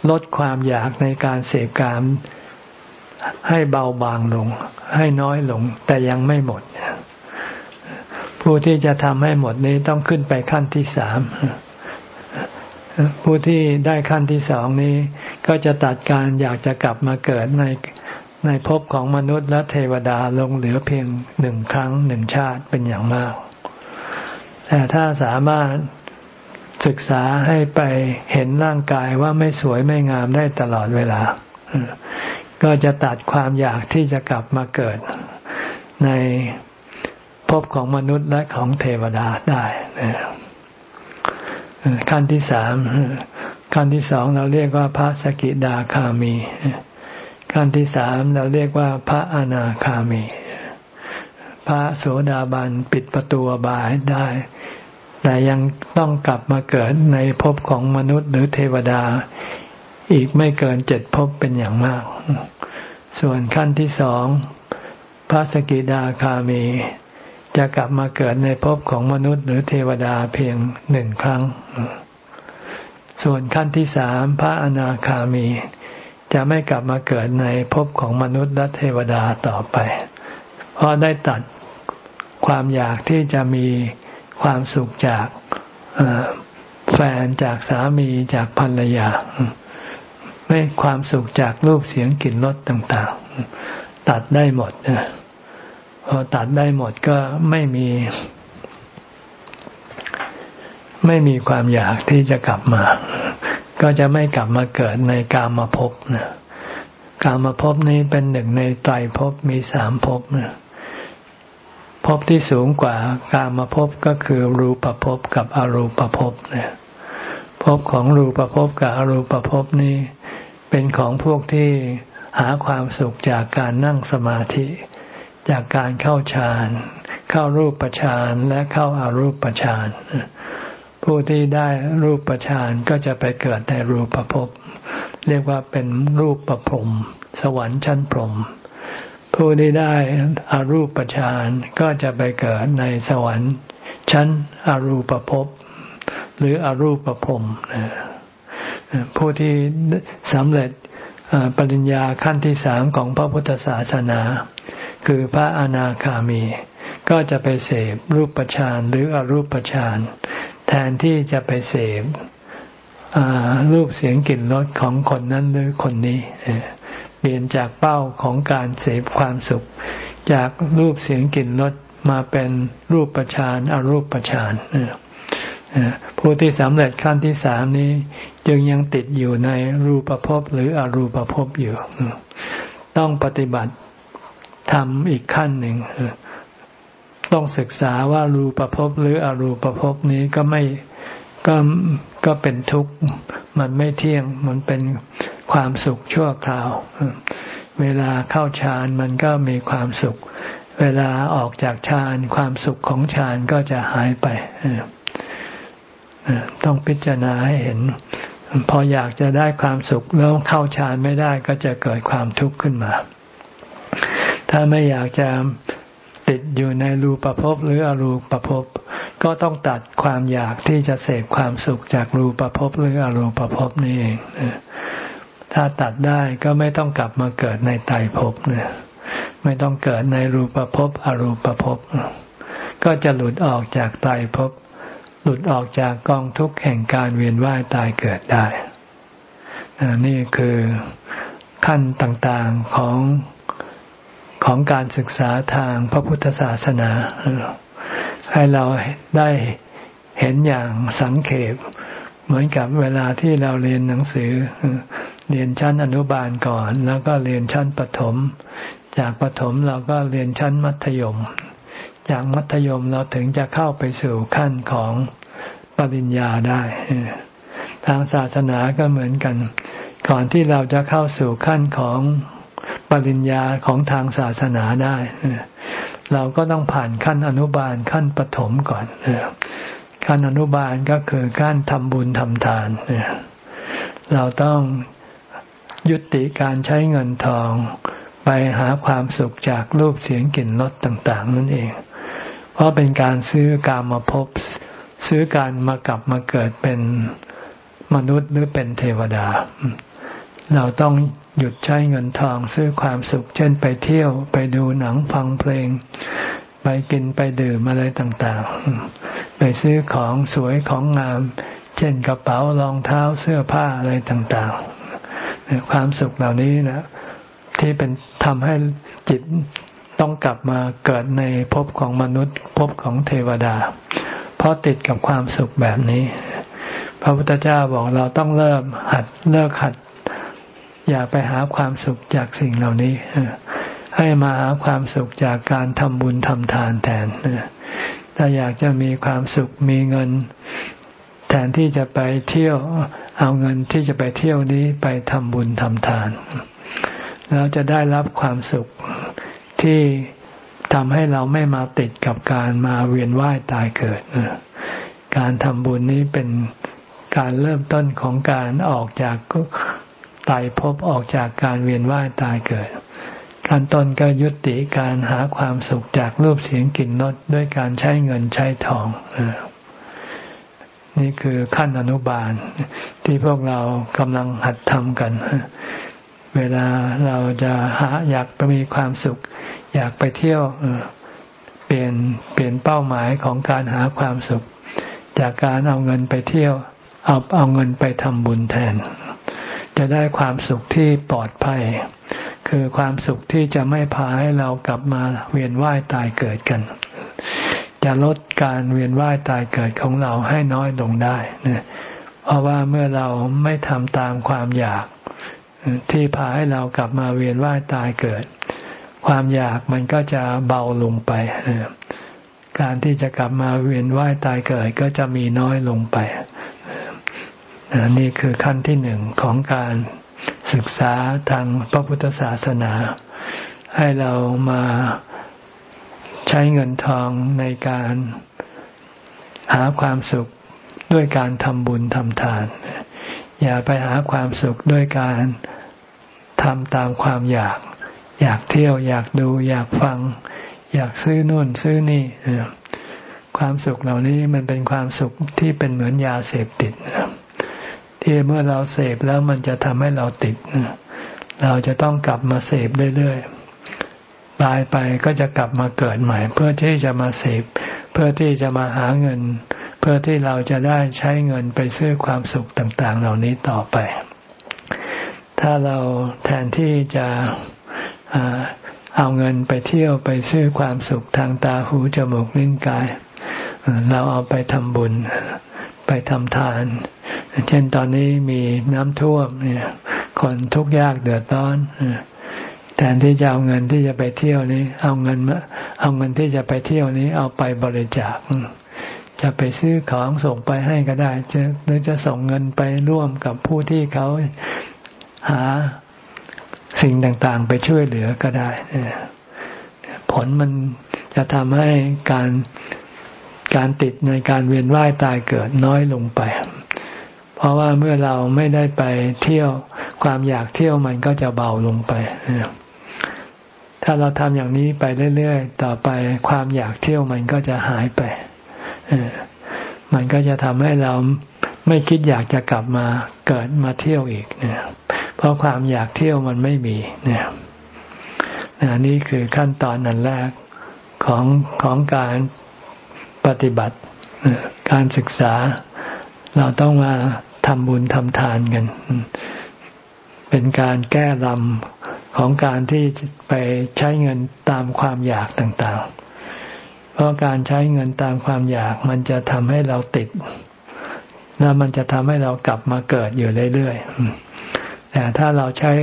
ลดความอยากในการเสพกามให้เบาบางลง ให้น้อยลง แต่ยังไม่หมด ผู้ที่จะทำให้หมดนี้ต้องขึ้นไปขั้นที่สามผู้ที่ได้ขั้นที่สองนี้ ก็จะตัดการอยากจะกลับมาเกิดในในภพของมนุษย์และเทวดาลงเหลือเพียงหนึ่งครั้งหนึ่งชาติเป็นอย่างมาก แต่ถ้าสามารถ ศึกษาให้ไปเห็นร่างกายว่าไม่สวยไม่งามได้ตลอดเวลา ก็จะตัดความอยากที่จะกลับมาเกิดในภพของมนุษย์และของเทวดาได้ขั้นที่สามขั้นที่สองเราเรียกว่าพระสกิดาคามี ขั้นที่สามเราเรียกว่าพระอนาคามี พระโสดาบันปิดประตูบายได้ แต่ยังต้องกลับมาเกิดในภพของมนุษย์หรือเทวดา อีกไม่เกินเจ็ดภพเป็นอย่างมาก ส่วนขั้นที่สองพระสกิดาคามี จะกลับมาเกิดในภพของมนุษย์หรือเทวดาเพียงหนึ่งครั้ง ส่วนขั้นที่สามพระอนาคามี จะไม่กลับมาเกิดในภพของมนุษย์และเทวดาต่อไป เพราะได้ตัดความอยากที่จะมี ความสุขจากแฟนจากสามีจากภรรยา ไม่ความสุขจากรูปเสียงกลิ่นรสต่าง ๆ ตัดได้หมดพอตัดได้หมดก็ไม่มี ไม่มีความอยากที่จะกลับมา ก็จะไม่กลับมาเกิดในกามาภพนะกามาภพนี้เป็นหนึ่งในไตรภพมีสามภพนะ ภพที่สูงกว่ากามาภพก็คือรูปภพกับอรูปภพเนี่ยภพของรูปภพกับอรูปภพนี้เป็นของพวกที่หาความสุขจากการนั่งสมาธิ จากการเข้าฌานเข้ารูปฌานและเข้าอารูปฌานผู้ที่ได้รูปฌานก็จะไปเกิดในรูปภพเรียกว่าเป็นรูปประพรมสวรรค์ชั้นพรหม ผู้ที่ได้อารูปฌานก็จะไปเกิดในสวรรค์ ชั้นอรูปภพหรืออรูปภพผู้ที่สำเร็จปริญญาขั้นที่สามของพระพุทธศาสนา คือพระอนาคามี ก็จะไปเสพรูปฌานหรืออรูปฌานแทนที่จะไปเสพรูปเสียงกลิ่นรสของคนนั้นหรือคนนี้ เปลี่ยนจากเป้าของการเสพความสุข จากรูปเสียงกลิ่นรสมาเป็นรูปประชานอรูปประชานผู้ที่สำเร็จขั้นที่สามนี้ จึงยังติดอยู่ในรูปภพหรืออรูปภพอยู่ ต้องปฏิบัติทำอีกขั้นหนึ่งต้องศึกษาว่ารูปภพหรืออรูปภพนี้ก็ไม่ก็ก็เป็นทุกข์ มันไม่เที่ยงมันเป็น ความสุขชั่วคราว เวลาเข้าฌานมันก็มีความสุข เวลาออกจากฌานความสุขของฌานก็จะหายไปต้องพิจารณาให้เห็น พออยากจะได้ความสุขแล้วเข้าฌานไม่ได้ก็จะเกิดความทุกข์ขึ้นมา ถ้าไม่อยากจะติดอยู่ในรูปภพหรืออรูปภพก็ต้องตัดความอยากที่จะเสพความสุขจากรูปภพหรืออรูปภพนี่เอง ถ้าตัดได้ก็ไม่ต้องกลับมาเกิดในไตภพเนี่ยไม่ต้องเกิดในรูปภพอรูปภพก็จะหลุดออกจากไตภพหลุดออกจากกองทุกข์แห่งการเวียนว่ายตายเกิดได้ นี่คือขั้นต่างๆของของการศึกษาทางพระพุทธศาสนา ให้เราได้เห็นอย่างสังเขปเหมือนกับเวลาที่เราเรียนหนังสือ เรียนชั้นอนุบาลก่อน แล้วก็เรียนชั้นประถม จากประถมเราก็เรียนชั้นมัธยม จากมัธยมเราถึงจะเข้าไปสู่ขั้นของปริญญาได้ ทางศาสนาก็เหมือนกัน ก่อนที่เราจะเข้าสู่ขั้นของปริญญาของทางศาสนาได้ เราก็ต้องผ่านขั้นอนุบาลขั้นปฐมก่อนขั้นอนุบาลก็คือการทำบุญทำทาน เราต้อง ยุติการใช้เงินทอง ไปหาความสุขจากรูปเสียงกลิ่นรสต่างๆ นั่นเอง เพราะเป็นการซื้อการมาพบซื้อการมากลับมาเกิดเป็นมนุษย์หรือเป็นเทวดา เราต้องหยุดใช้เงินทองซื้อความสุข เช่นไปเที่ยวไปดูหนังฟังเพลง ไปกินไปดื่มอะไรต่างๆ ไปซื้อของสวยของงาม เช่นกระเป๋ารองเท้าเสื้อผ้าอะไรต่างๆ ความสุขเหล่านี้นะที่เป็นทำให้จิตต้องกลับมาเกิดในภพของมนุษย์ภพของเทวดา เพราะติดกับความสุขแบบนี้ พระพุทธเจ้าบอกเราต้องเริ่มหัดเลิกหัด อย่าไปหาความสุขจากสิ่งเหล่านี้ ให้มาหาความสุขจากการทำบุญทำทานแทนถ้าอยากจะมีความสุขมีเงิน แทนที่จะไปเที่ยวเอาเงินที่จะไปเที่ยวนี้ไปทำบุญทำทาน แล้วจะได้รับความสุขที่ทำให้เราไม่มาติดกับการมาเวียนว่ายตายเกิด การทำบุญนี้เป็นการเริ่มต้นของการออกจากตายพบออกจากการเวียนว่ายตายเกิดการต้นก็ยุติการหาความสุขจากรูปเสียงกลิ่นรสด้วยการใช้เงินใช้ทอง นี่คือขั้นอนุบาล ที่พวกเรากำลังหัดทำกัน เวลาเราจะหาอยากไปมีความสุข อยากไปเที่ยวเปลี่ยนเปลี่ยนเป้าหมายของการหาความสุข จากการเอาเงินไปเที่ยว เอาเอาเงินไปทำบุญแทน จะได้ความสุขที่ปลอดภัย คือความสุขที่จะไม่พาให้เรากลับมาเวียนว่ายตายเกิดกัน จะลดการเวียนว่ายตายเกิดของเราให้น้อยลงได้นะเพราะว่าเมื่อเราไม่ทำตามความอยาก ที่พาให้เรากลับมาเวียนว่ายตายเกิด ความอยากมันก็จะเบาลงไป การที่จะกลับมาเวียนว่ายตายเกิดก็จะมีน้อยลงไป นี่คือขั้นที่หนึ่งของการศึกษาทางพระพุทธศาสนา ให้เรามา ใช้เงินทองในการหาความสุขด้วยการทำบุญทำทาน อย่าไปหาความสุขด้วยการทำตามความอยาก อยากเที่ยวอยากดูอยากฟัง อยากซื้อนู่นซื้อนี่ความสุขเหล่านี้มันเป็นความสุขที่เป็นเหมือนยาเสพติดที่เมื่อเราเสพแล้วมันจะทำให้เราติดเราจะต้องกลับมาเสพเรื่อยๆ ตายไปก็จะกลับมาเกิดใหม่ เพื่อที่จะมาเสพเพื่อที่จะมาหาเงิน เพื่อที่เราจะได้ใช้เงินไปซื้อความสุขต่าง ๆ เหล่านี้ต่อไป ถ้าเราแทนที่จะเอาเงินไปเที่ยวไปซื้อความสุขทางตาหูจมูกลิ้นกาย เราเอาไปทำบุญไปทำทาน เช่นตอนนี้มีน้ำท่วมเนี่ยคนทุกข์ยากเดือดร้อน ทนที่จะเอาเงินที่จะไปเที่ยวนี้ เอาเงินเอาเงินที่จะไปเที่ยวนี้ เอาไปบริจาค จะไปซื้อของส่งไปให้ก็ได้จะหรือจะส่งเงินไปร่วมกับผู้ที่เขาหาสิ่งต่างๆ ไปช่วยเหลือก็ได้ผลมันจะทำให้การการติดในการเวียนว่ายตายเกิดน้อยลงไป เพราะว่าเมื่อเราไม่ได้ไปเที่ยวความอยากเที่ยวมันก็จะเบาลงไป ถ้าเราทำอย่างนี้ไปเรื่อยๆ ต่อไปความอยากเที่ยวมันก็จะหายไป มันก็จะทำให้เราไม่คิดอยากจะกลับมาเกิดมาเที่ยวอีกเนี่ยเพราะความอยากเที่ยวมันไม่มีเนี่ยนี่คือขั้นตอนนั้นแรกของของการปฏิบัติ การศึกษา เราต้องมาทำบุญทำทานกัน เป็นการแก้ลำ ของการที่ไปใช้เงินตามความอยากต่างๆ เพราะการใช้เงินตามความอยากมันจะทำให้เราติด แล้วมันจะทำให้เรากลับมาเกิดอยู่เรื่อยๆ แต่ถ้าเราใช้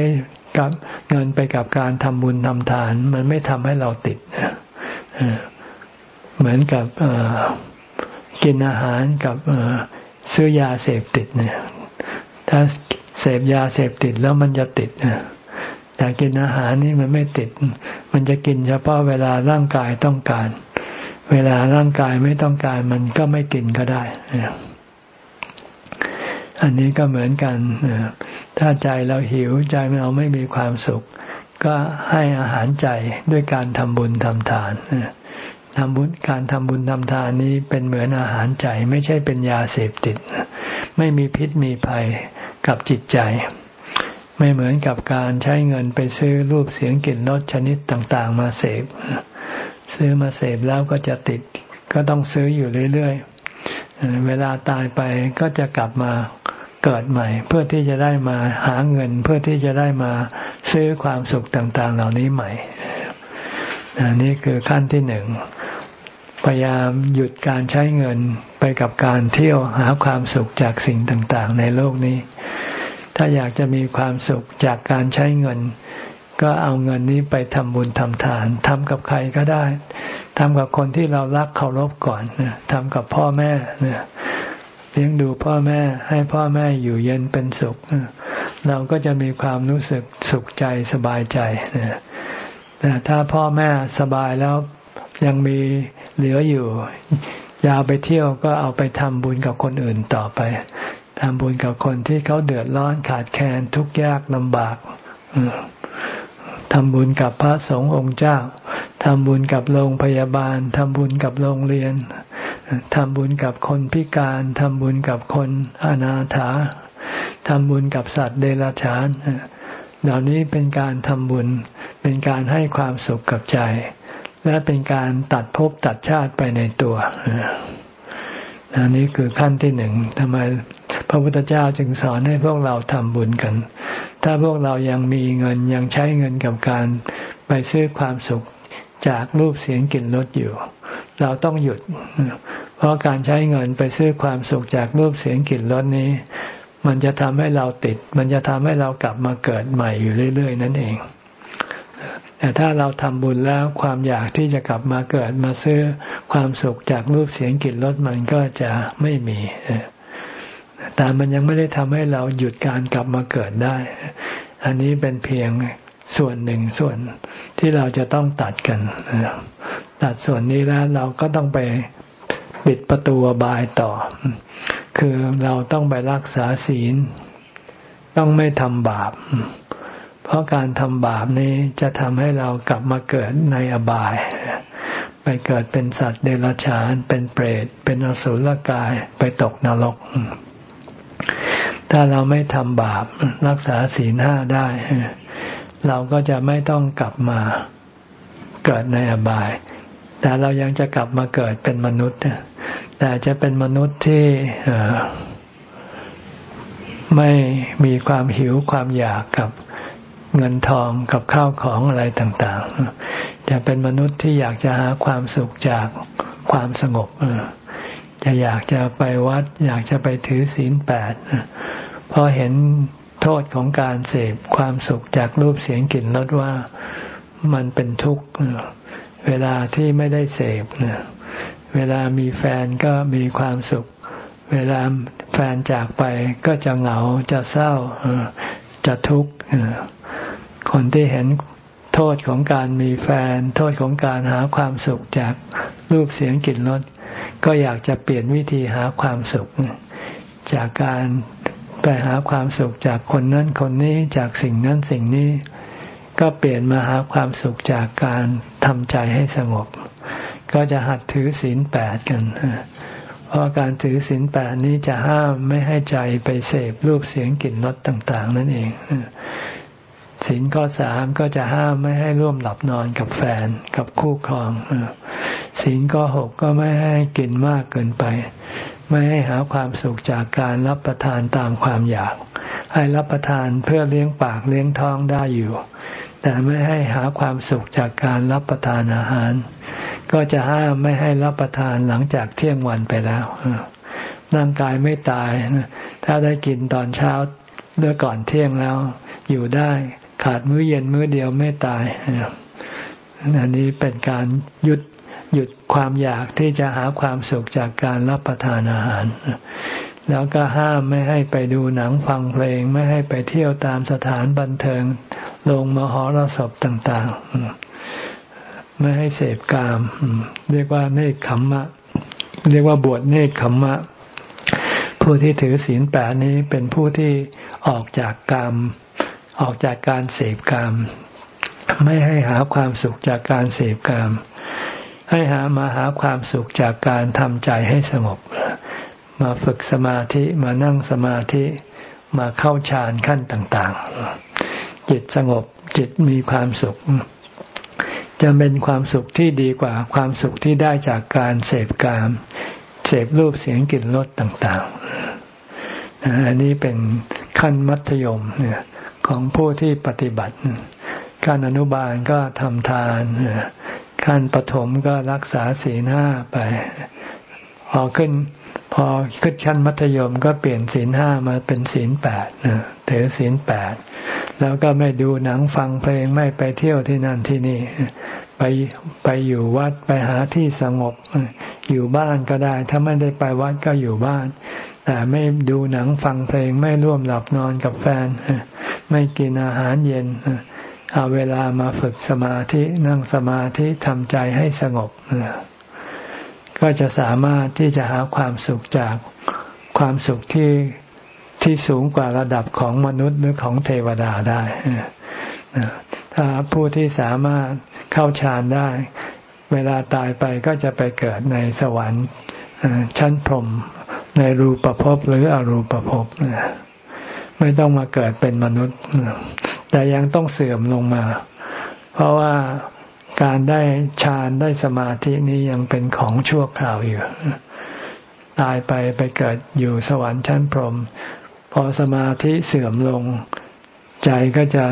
กับเงินไปกับการทำบุญทำทาน มันไม่ทำให้เราติด เหมือนกับกินอาหารกับซื้อยาเสพติดเนี่ย ถ้าเสพยาเสพติดแล้วมันจะติด แต่กินอาหารนี่มันไม่ติด มันจะกินเฉพาะเวลาร่างกายต้องการ เวลาร่างกายไม่ต้องการมันก็ไม่กินก็ได้ อันนี้ก็เหมือนกัน ถ้าใจเราหิวใจเราไม่มีความสุข ก็ให้อาหารใจด้วยการทำบุญทำทานทำบุญการทำบุญทำทานนี้เป็นเหมือนอาหารใจ ไม่ใช่เป็นยาเสพติด ไม่มีพิษมีภัยกับจิตใจ ไม่เหมือนกับการใช้เงินไปซื้อรูปเสียงกลิ่นรสชนิดต่างๆ มาเสพ ซื้อมาเสพแล้วก็จะติด ก็ต้องซื้ออยู่เรื่อยๆ เวลาตายไปก็จะกลับมาเกิดใหม่ เพื่อที่จะได้มาหาเงิน เพื่อที่จะได้มาซื้อความสุขต่างๆ เหล่านี้ใหม่นี่คือขั้นที่หนึ่งพยายามหยุดการใช้เงินไปกับการเที่ยวหาความสุขจากสิ่งต่างๆ ในโลกนี้ ถ้าอยากจะมีความสุขจากการใช้เงิน ก็เอาเงินนี้ไปทำบุญทำทานทำกับใครก็ได้ทำกับคนที่เรารักเคารพก่อนทำกับพ่อแม่เลี้ยงดูพ่อแม่ให้พ่อแม่อยู่เย็นเป็นสุข เราก็จะมีความรู้สึกสุขใจสบายใจแต่ถ้าพ่อแม่สบายแล้วยังมีเหลืออยู่ ยากไปเที่ยวก็เอาไปทำบุญกับคนอื่นต่อไป ทำบุญกับคนที่เขาเดือดร้อนขาดแคลนทุกข์ยากลำบากทำบุญกับพระสงฆ์องค์เจ้าทำบุญกับโรงพยาบาลทำบุญกับโรงเรียนทำบุญกับคนพิการทำบุญกับคนอนาถาทำบุญกับสัตว์เดรัจฉานเหล่านี้เป็นการทำบุญ เป็นการให้ความสุขกับใจ และเป็นการตัดภพตัดชาติไปในตัวอันนี้คือขั้นที่หนึ่งทำไม พระพุทธเจ้าจึงสอนให้พวกเราทำบุญกัน ถ้าพวกเรายังมีเงินยังใช้เงินกับการไปซื้อความสุขจากรูปเสียงกลิ่นรสอยู่ เราต้องหยุด เพราะการใช้เงินไปซื้อความสุขจากรูปเสียงกลิ่นรสนี้ มันจะทำให้เราติด มันจะทำให้เรากลับมาเกิดใหม่อยู่เรื่อย ๆ นั่นเองแต่ถ้าเราทำบุญแล้วความอยากที่จะกลับมาเกิดมาซื้อความสุขจากรูปเสียงกลิ่นรสมันก็จะไม่มี แต่มันยังไม่ได้ทำให้เราหยุดการกลับมาเกิดได้ อันนี้เป็นเพียงส่วนหนึ่งส่วนที่เราจะต้องตัดกัน ตัดส่วนนี้แล้วเราก็ต้องไปปิดประตูบายต่อ คือเราต้องไปรักษาศีล ต้องไม่ทำบาป เพราะการทำบาปนี้จะทำให้เรากลับมาเกิดในอบาย ไปเกิดเป็นสัตว์เดรัจฉาน เป็นเปรต เป็นอสุรกาย ไปตกนรก ถ้าเราไม่ทำบาปรักษาศีลห้าได้ เราก็จะไม่ต้องกลับมาเกิดในอบาย แต่เรายังจะกลับมาเกิดเป็นมนุษย์ แต่จะเป็นมนุษย์ที่ไม่มีความหิวความอยากกับเงินทองกับข้าวของอะไรต่าง ๆ จะเป็นมนุษย์ที่อยากจะหาความสุขจากความสงบ จะอยากจะไปวัด อยากจะไปถือศีลแปดเพราะเห็นโทษของการเสพความสุขจากรูปเสียงกลิ่นรสว่ามันเป็นทุกข์เวลาที่ไม่ได้เสพเวลามีแฟนก็มีความสุข เวลาแฟนจากไปก็จะเหงาจะเศร้าจะทุกข์คนที่เห็นโทษของการมีแฟน โทษของการหาความสุขจากรูปเสียงกลิ่นรส ก็อยากจะเปลี่ยนวิธีหาความสุข จากการไปหาความสุขจากคนนั้นคนนี้จากสิ่งนั้นสิ่งนี้ ก็เปลี่ยนมาหาความสุขจากการทำใจให้สงบ ก็จะหัดถือศีลแปดกันเพราะการถือศีลแปดนี้จะห้ามไม่ให้ใจไปเสพรูปเสียงกลิ่นรสต่าง ๆ นั่นเองศีลข้อสามก็จะห้ามไม่ให้ร่วมหลับนอนกับแฟนกับคู่ครอง ศีลข้อหกก็ไม่ให้กินมากเกินไป ไม่ให้หาความสุขจากการรับประทานตามความอยาก ให้รับประทานเพื่อเลี้ยงปากเลี้ยงท้องได้อยู่ แต่ไม่ให้หาความสุขจากการรับประทานอาหาร ก็จะห้ามไม่ให้รับประทานหลังจากเที่ยงวันไปแล้วร่างกายไม่ตาย ถ้าได้กินตอนเช้าเมื่อก่อนเที่ยงแล้ว อยู่ได้ขาดมื้อเย็นมื้อเดียวไม่ตายอันนี้เป็นการยุด หยุดความอยากที่จะหาความสุขจากการรับประทานอาหาร แล้วก็ห้ามไม่ให้ไปดูหนังฟังเพลง ไม่ให้ไปเที่ยวตามสถานบันเทิงลงมหรสพต่างๆ ไม่ให้เสพกาม เรียกว่าเนคขมมะ เรียกว่าบวชเนคขมมะ ผู้ที่ถือศีลแปดนี้เป็นผู้ที่ออกจากกาม ออกจากการเสพกาม ไม่ให้หาความสุขจากการเสพกาม ให้หามาหาความสุขจากการทำใจให้สงบ มาฝึกสมาธิมานั่งสมาธิมาเข้าฌานขั้นต่าง ๆ จิตสงบจิตมีความสุข จะเป็นความสุขที่ดีกว่าความสุขที่ได้จากการเสพกาม เสพรูปเสียงกลิ่นรสต่างๆอันนี้เป็นขั้นมัธยมเนี่ยของผู้ที่ปฏิบัติขั้นอนุบาลก็ทำทาน ขั้นปฐมก็รักษาศีลห้าไป พอขึ้น พอขึ้นขั้นมัธยมก็เปลี่ยนศีลห้ามาเป็นศีลแปดถือศีลแปดแล้วก็ไม่ดูหนังฟังเพลงไม่ไปเที่ยวที่นั่นที่นี่ ไปไปอยู่วัดไปหาที่สงบ อยู่บ้านก็ได้ ถ้าไม่ได้ไปวัดก็อยู่บ้าน แต่ไม่ดูหนังฟังเพลงไม่ร่วมหลับนอนกับแฟน ไม่กินอาหารเย็น เอาเวลามาฝึกสมาธินั่งสมาธิทำใจให้สงบก็จะสามารถที่จะหาความสุขจากความสุขที่ที่สูงกว่าระดับของมนุษย์หรือของเทวดาได้ถ้าผู้ที่สามารถเข้าฌานได้ เวลาตายไปก็จะไปเกิดในสวรรค์ชั้นพรหมในรูปภพหรืออรูปภพไม่ต้องมาเกิดเป็นมนุษย์ แต่ยังต้องเสื่อมลงมา เพราะว่าการได้ฌานได้สมาธินี้ยังเป็นของชั่วคราวอยู่ ตายไปไปเกิดอยู่สวรรค์ชั้นพรหมพอสมาธิเสื่อมลง ใจก็จะ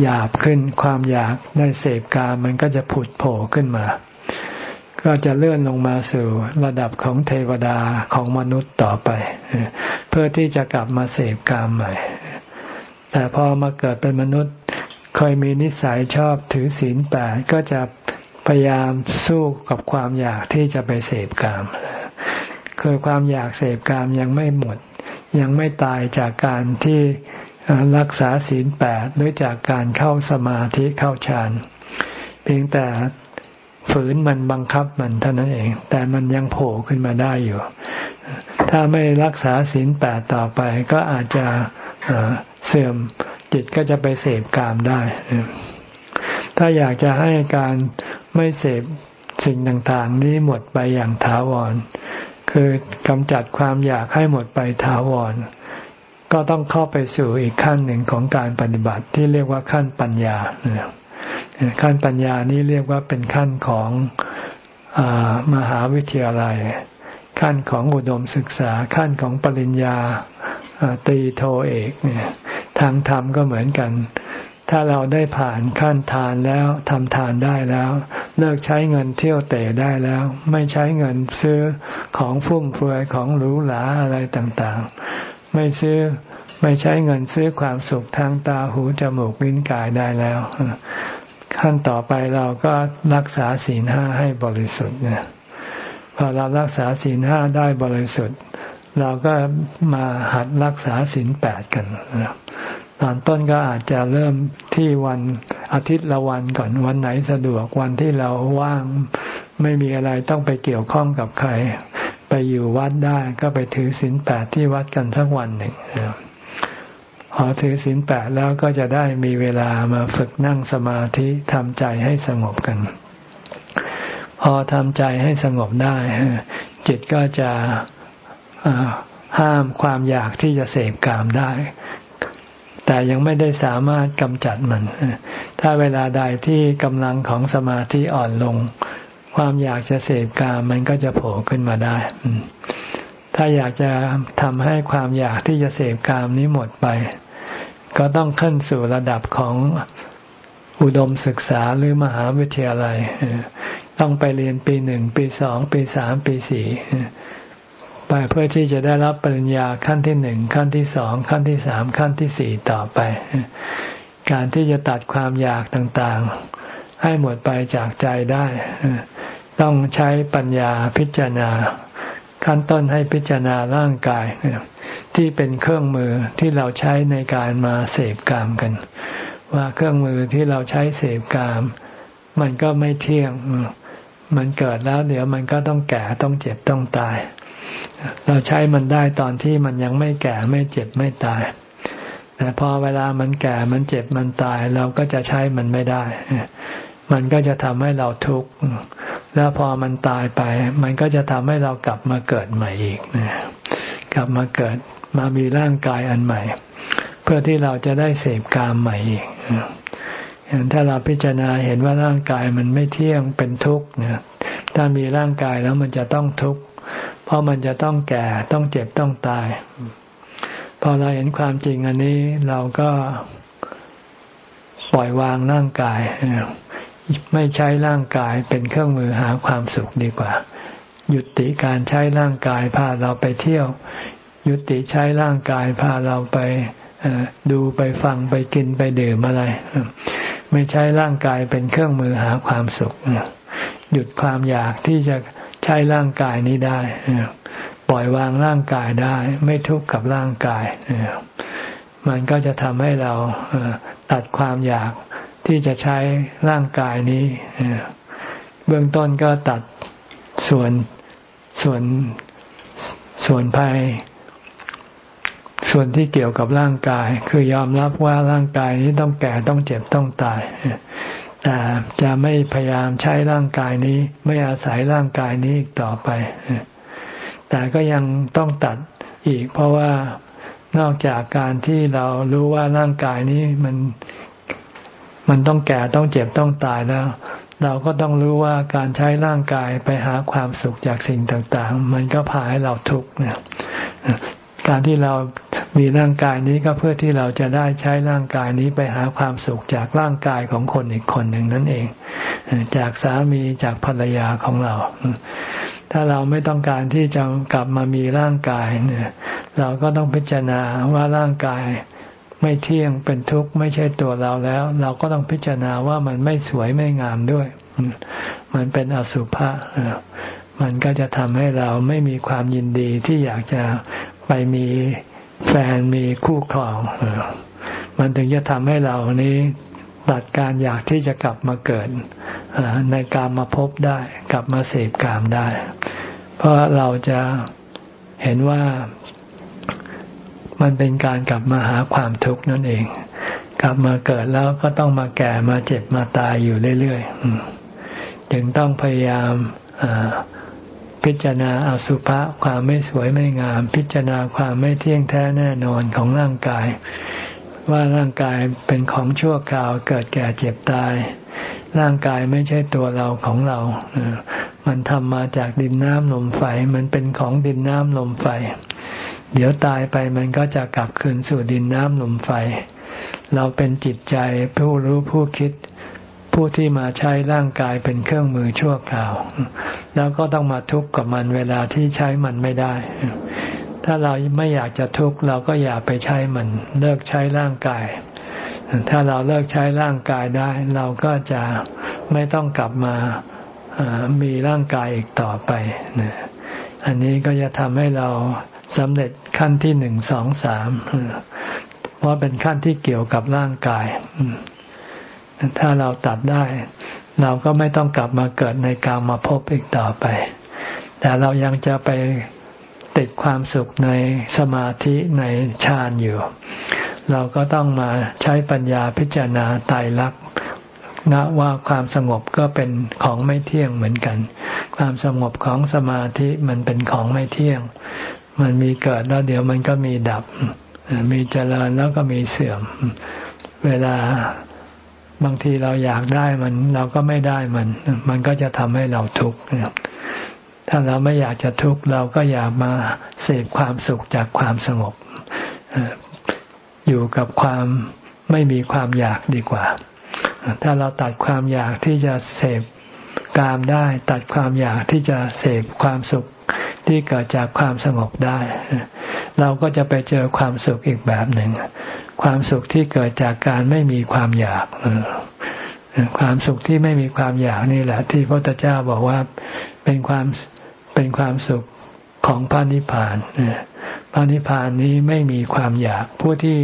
หยาบขึ้นความอยากได้เสพกามันก็จะผุดโผล่ขึ้นมา ก็จะเลื่อนลงมาสู่ระดับของเทวดาของมนุษย์ต่อไป เพื่อที่จะกลับมาเสพกามใหม่ แต่พอมาเกิดเป็นมนุษย์เคยมีนิสัยชอบถือศีลแปดก็จะพยายามสู้กับความอยากที่จะไปเสพกาม คือความอยากเสพกามยังไม่หมด ยังไม่ตายจากการที่รักษาศีลแปดหรือจากการเข้าสมาธิเข้าฌานเพียงแต่ฝืนมันบังคับมันเท่านั้นเอง แต่มันยังโผล่ขึ้นมาได้อยู่ ถ้าไม่รักษาศีลแปดต่อไปก็อาจจะ เสื่อมจิตก็จะไปเสพกามได้ ถ้าอยากจะให้การไม่เสพสิ่งต่างๆ นี้หมดไปอย่างถาวร คือกำจัดความอยากให้หมดไปถาวร ก็ต้องเข้าไปสู่อีกขั้นหนึ่งของการปฏิบัติที่เรียกว่าขั้นปัญญา ขั้นปัญญานี้เรียกว่าเป็นขั้นของอมหาวิทยาลัย ขั้นของอุดมศึกษาขั้นของปริญญา ตีโทเอกเนี่ยทางธรรมก็เหมือนกัน ถ้าเราได้ผ่านขั้นทานแล้วทำทานได้แล้ว เลิกใช้เงินเที่ยวเตะได้แล้ว ไม่ใช้เงินซื้อของฟุ่มเฟือยของหรูหราอะไรต่างๆ ไม่ซื้อไม่ใช้เงินซื้อความสุขทางตาหูจมูกลิ้นกายได้แล้ว ขั้นต่อไปเราก็รักษาศีลห้าให้บริสุทธิ์เนี่ยพอเรารักษาศีลห้าได้บริสุทธิ์ เราก็มาหัดรักษาศีลแปดกันตอนต้นก็อาจจะเริ่มที่วันอาทิตย์ละวันก่อนวันไหนสะดวกวันที่เราว่างไม่มีอะไรต้องไปเกี่ยวข้องกับใคร ไปอยู่วัดได้ก็ไปถือศีลแปดที่วัดกันสักวันหนึ่งพอถือศีลแปดแล้วก็จะได้มีเวลามาฝึกนั่งสมาธิทำใจให้สงบกัน พอทำใจให้สงบได้ จิตก็จะ ห้ามความอยากที่จะเสพกามได้ แต่ยังไม่ได้สามารถกำจัดมัน ถ้าเวลาใดที่กำลังของสมาธิอ่อนลง ความอยากจะเสพกามมันก็จะโผล่ขึ้นมาได้ ถ้าอยากจะทำให้ความอยากที่จะเสพกามนี้หมดไป ก็ต้องขึ้นสู่ระดับของอุดมศึกษาหรือมหาวิทยาลัย ต้องไปเรียนปีหนึ่ง ปีสอง ปีสาม ปีสี่ ไปเพื่อที่จะได้รับปริญญาขั้นที่หนึ่งขั้นที่สองขั้นที่สามขั้นที่สี่ต่อไป การที่จะตัดความอยากต่างๆ ให้หมดไปจากใจได้ ต้องใช้ปัญญาพิจารณา ขั้นต้นให้พิจารณาร่างกาย ที่เป็นเครื่องมือที่เราใช้ในการมาเสพกามกัน ว่าเครื่องมือที่เราใช้เสพกาม มันก็ไม่เที่ยงมันเกิดแล้วเดี๋ยวมันก็ต้องแก่ต้องเจ็บต้องตาย เราใช้มันได้ตอนที่มันยังไม่แก่ไม่เจ็บไม่ตายแต่พอเวลามันแก่มันเจ็บมันตาย เราก็จะใช้มันไม่ได้ มันก็จะทำให้เราทุกข์แล้วพอมันตายไป มันก็จะทำให้เรากลับมาเกิดใหม่อีกนะกลับมาเกิดมามีร่างกายอันใหม่ เพื่อที่เราจะได้เสพกามใหม่อีกถ้าเราพิจารณาเห็นว่าร่างกายมันไม่เที่ยงเป็นทุกข์เนี่ยถ้ามีร่างกายแล้วมันจะต้องทุกข์ ราะมันจะต้องแก่ต้องเจ็บต้องตาย พอเราเห็นความจริงอันนี้เราก็ปล่อยวางร่างกาย ไม่ใช้ร่างกายเป็นเครื่องมือหาความสุขดีกว่า ยุติการใช้ร่างกายพาเราไปเที่ยว ยุติใช้ร่างกายพาเราไปดูไปฟังไปกินไปดื่มอะไร ไม่ใช้ร่างกายเป็นเครื่องมือหาความสุข หยุดความอยากที่จะ ใช้ร่างกายนี้ได้ปล่อยวางร่างกายได้ ไม่ทุกข์กับร่างกายมันก็จะทำให้เราตัดความอยากที่จะใช้ร่างกายนี้เบื้องต้นก็ตัดส่วนส่วนส่วนภายส่วนที่เกี่ยวกับร่างกาย คือยอมรับว่าร่างกายนี้ต้องแก่ต้องเจ็บต้องตาย แต่จะไม่พยายามใช้ร่างกายนี้ ไม่อาศัยร่างกายนี้อีกต่อไป แต่ก็ยังต้องตัดอีก เพราะว่านอกจากการที่เรารู้ว่าร่างกายนี้มันมันต้องแก่ต้องเจ็บต้องตายแล้ว เราก็ต้องรู้ว่าการใช้ร่างกายไปหาความสุขจากสิ่งต่าง ๆ มันก็พาให้เราทุกข์เนี่ย การที่เรามีร่างกายนี้ก็เพื่อที่เราจะได้ใช้ร่างกายนี้ไปหาความสุขจากร่างกายของคนอีกคนหนึ่งนั่นเอง จากสามีจากภรรยาของเรา ถ้าเราไม่ต้องการที่จะกลับมามีร่างกายเนี่ยเราก็ต้องพิจารณาว่าร่างกายไม่เที่ยงเป็นทุกข์ไม่ใช่ตัวเราแล้ว เราก็ต้องพิจารณาว่ามันไม่สวยไม่งามด้วย มันเป็นอสุภะมันก็จะทำให้เราไม่มีความยินดีที่อยากจะ ไปมีแฟนมีคู่ครองมันถึงจะทำให้เรานี้ตัดการอยากที่จะกลับมาเกิดในการมาพบได้กลับมาเสพกามได้ เพราะเราจะเห็นว่ามันเป็นการกลับมาหาความทุกข์นั่นเอง กลับมาเกิดแล้วก็ต้องมาแก่มาเจ็บมาตายอยู่เรื่อยๆจึงต้องพยายาม พิจารณาอสุภะความไม่สวยไม่งาม พิจารณาความไม่เที่ยงแท้แน่นอนของร่างกาย ว่าร่างกายเป็นของชั่วคราวเกิดแก่เจ็บตาย ร่างกายไม่ใช่ตัวเราของเรา มันทำมาจากดินน้ำลมไฟ มันเป็นของดินน้ำลมไฟ เดี๋ยวตายไปมันก็จะกลับคืนสู่ดินน้ำลมไฟ เราเป็นจิตใจผู้รู้ผู้คิด ผู้ที่มาใช้ร่างกายเป็นเครื่องมือชั่วคราว แล้วก็ต้องมาทุกข์กับมันเวลาที่ใช้มันไม่ได้ ถ้าเราไม่อยากจะทุกข์เราก็อย่าไปใช้มัน เลิกใช้ร่างกาย ถ้าเราเลิกใช้ร่างกายได้ เราก็จะไม่ต้องกลับมามีร่างกายอีกต่อไป อันนี้ก็จะทำให้เราสำเร็จขั้นที่หนึ่งสองสามเพราะเป็นขั้นที่เกี่ยวกับร่างกาย ถ้าเราตัดได้ เราก็ไม่ต้องกลับมาเกิดในกามาพบอีกต่อไป แต่เรายังจะไปติดความสุขในสมาธิในฌานอยู่ เราก็ต้องมาใช้ปัญญาพิจารณาตายรักนะว่าความสงบก็เป็นของไม่เที่ยงเหมือนกัน ความสงบของสมาธิมันเป็นของไม่เที่ยง มันมีเกิดแล้วเดี๋ยวมันก็มีดับ มีเจริญแล้วก็มีเสื่อม เวลา บางทีเราอยากได้มันเราก็ไม่ได้มัน มันก็จะทำให้เราทุกข์ถ้าเราไม่อยากจะทุกข์เราก็อย่ามาเสพความสุขจากความสงบอยู่กับความไม่มีความอยากดีกว่า ถ้าเราตัดความอยากที่จะเสพกามได้ ตัดความอยากที่จะเสพความสุขที่เกิดจากความสงบได้ เราก็จะไปเจอความสุขอีกแบบหนึ่ง ความสุขที่เกิดจากการไม่มีความอยากความสุขที่ไม่มีความอยากนี่แหละ ที่พระพุทธเจ้าบอกว่าเป็นความเป็นความสุขของพระนิพพานพระนิพพานนี้ไม่มีความอยาก ผู้ที่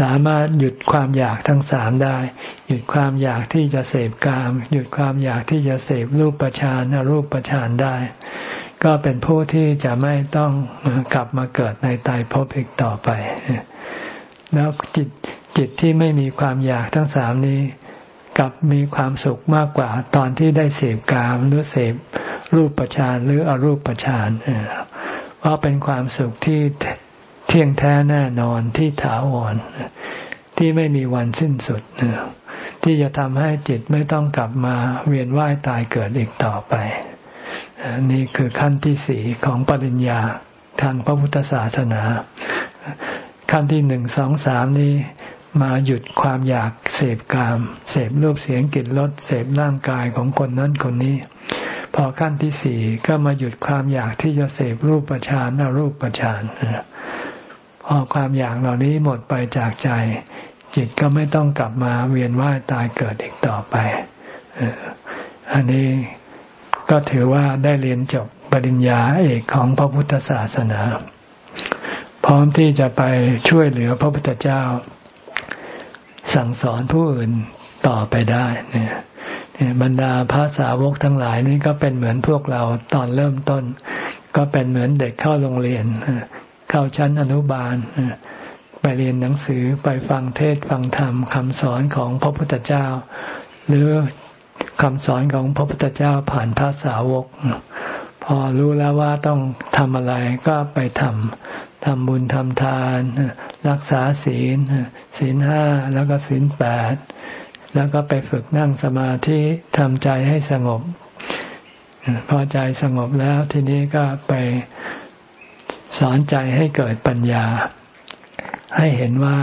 สามารถหยุดความอยากทั้งสามได้ หยุดความอยากที่จะเสพกาม หยุดความอยากที่จะเสพรูปประชานรูปประชานได้ ก็เป็นผู้ที่จะไม่ต้องกลับมาเกิดในตายภพอีกต่อไป แล้วจิตจิตที่ไม่มีความอยากทั้งสามนี้กับมีความสุขมากกว่าตอนที่ได้เสพกามหรือเสพรูปประชานหรืออรูปประชานเพราะเป็นความสุขที่เที่ยงแท้แน่นอนที่ถาวรที่ไม่มีวันสิ้นสุดที่จะทำให้จิตไม่ต้องกลับมาเวียนว่ายตายเกิดอีกต่อไปนี่คือขั้นที่สี่ของปริญญาทางพระพุทธศาสนา ขั้นที่หนึ่งสองสามนี้ มาหยุดความอยากเสพกาม เสพรูปเสียงกลิ่นรสเสพร่างกายของคนนั้นคนนี้ พอขั้นที่สี่ก็มาหยุดความอยากที่จะเสพรูปประชานอรูปประชานพอความอยากเหล่านี้หมดไปจากใจ จิตก็ไม่ต้องกลับมาเวียนว่ายตายเกิดอีกต่อไปอันนี้ก็ถือว่าได้เรียนจบปริญญาเอกของพระพุทธศาสนา พร้อมที่จะไปช่วยเหลือพระพุทธเจ้า สั่งสอนผู้อื่นต่อไปได้เนี่ยบรรดาพระสาวกทั้งหลายนี่ก็เป็นเหมือนพวกเราตอนเริ่มต้น ก็เป็นเหมือนเด็กเข้าโรงเรียน เข้าชั้นอนุบาล ไปเรียนหนังสือไปฟังเทศฟังธรรมคำสอนของพระพุทธเจ้า หรือคำสอนของพระพุทธเจ้าผ่านพระสาวก พอรู้แล้วว่าต้องทำอะไรก็ไปทำ ทำบุญทำทาน รักษาศีล ศีลห้าแล้วก็ศีลแปดแล้วก็ไปฝึกนั่งสมาธิทำใจให้สงบ พอใจสงบแล้วทีนี้ก็ไปสอนใจให้เกิดปัญญา ให้เห็นว่า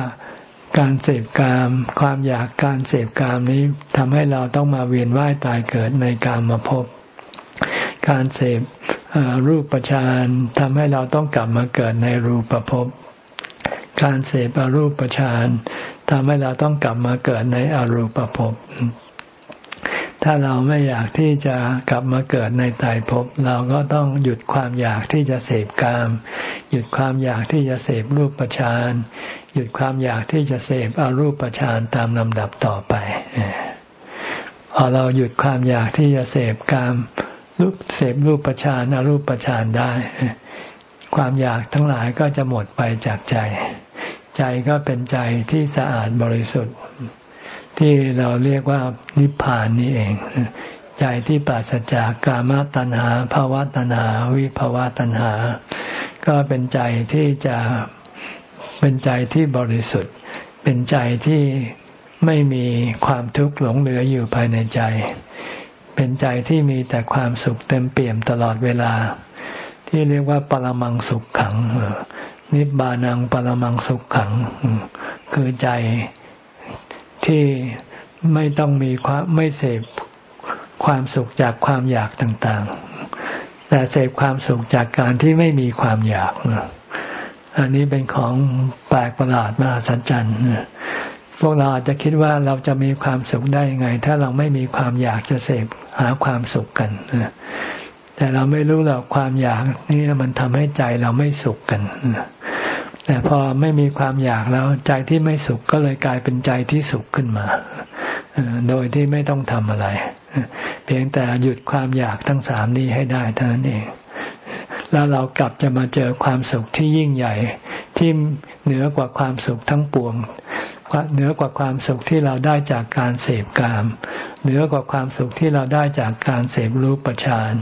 การเสพกาม ความอยากการเสพกามนี้ทำให้เราต้องมาเวียนว่ายตายเกิดในกามมาพบ การเสพ รูปประชานทำให้เราต้องกลับมาเกิดในรูปภพการเสพอรูปประชานทำให้เราต้องกลับมาเกิดในอรูปภพถ้าเราไม่อยากที่จะกลับมาเกิดในตายภพเราก็ต้องหยุดความอยากที่จะเสพกาม หยุดความอยากที่จะเสพรูปประชานหยุดความอยากที่จะเสพอรูปประชานตามลำดับต่อไปพอเราหยุดความอยากที่จะเสพกาม รูปเสพรูปประชานอรูปประชานได้ ความอยากทั้งหลายก็จะหมดไปจากใจ ใจก็เป็นใจที่สะอาดบริสุทธิ์ ที่เราเรียกว่านิพพานนี่เอง ใจที่ปราศจากกามตัณหาภาวะตัณหา วิภาวะตัณหา ก็เป็นใจที่จะเป็นใจที่บริสุทธิ์ เป็นใจที่ไม่มีความทุกข์หลงเหลืออยู่ภายในใจ เป็นใจที่มีแต่ความสุขเต็มเปี่ยมตลอดเวลา ที่เรียกว่าปรมังสุขขัง นิบานังปรมังสุขขัง คือใจที่ไม่ต้องมีความไม่เสพความสุขจากความอยากต่างๆ แต่เสพความสุขจากการที่ไม่มีความอยาก อันนี้เป็นของแปลกประหลาดมหัศจรรย์ พวกเราอาจจะคิดว่าเราจะมีความสุขได้ยังไง ถ้าเราไม่มีความอยากจะเสพหาความสุขกันแต่เราไม่รู้หรอกความอยากนี่มันทำให้ใจเราไม่สุขกันแต่พอไม่มีความอยากแล้วใจที่ไม่สุขก็เลยกลายเป็นใจที่สุขขึ้นมาโดยที่ไม่ต้องทำอะไร เพียงแต่หยุดความอยากทั้งสามนี้ให้ได้เท่านั้นเอง แล้วเรากลับจะมาเจอความสุขที่ยิ่งใหญ่ ที่เหนือกว่าความสุขทั้งปวง เหนือกว่าความสุขที่เราได้จากการเสพกาม เหนือกว่าความสุขที่เราได้จากการเสพรูปฌาน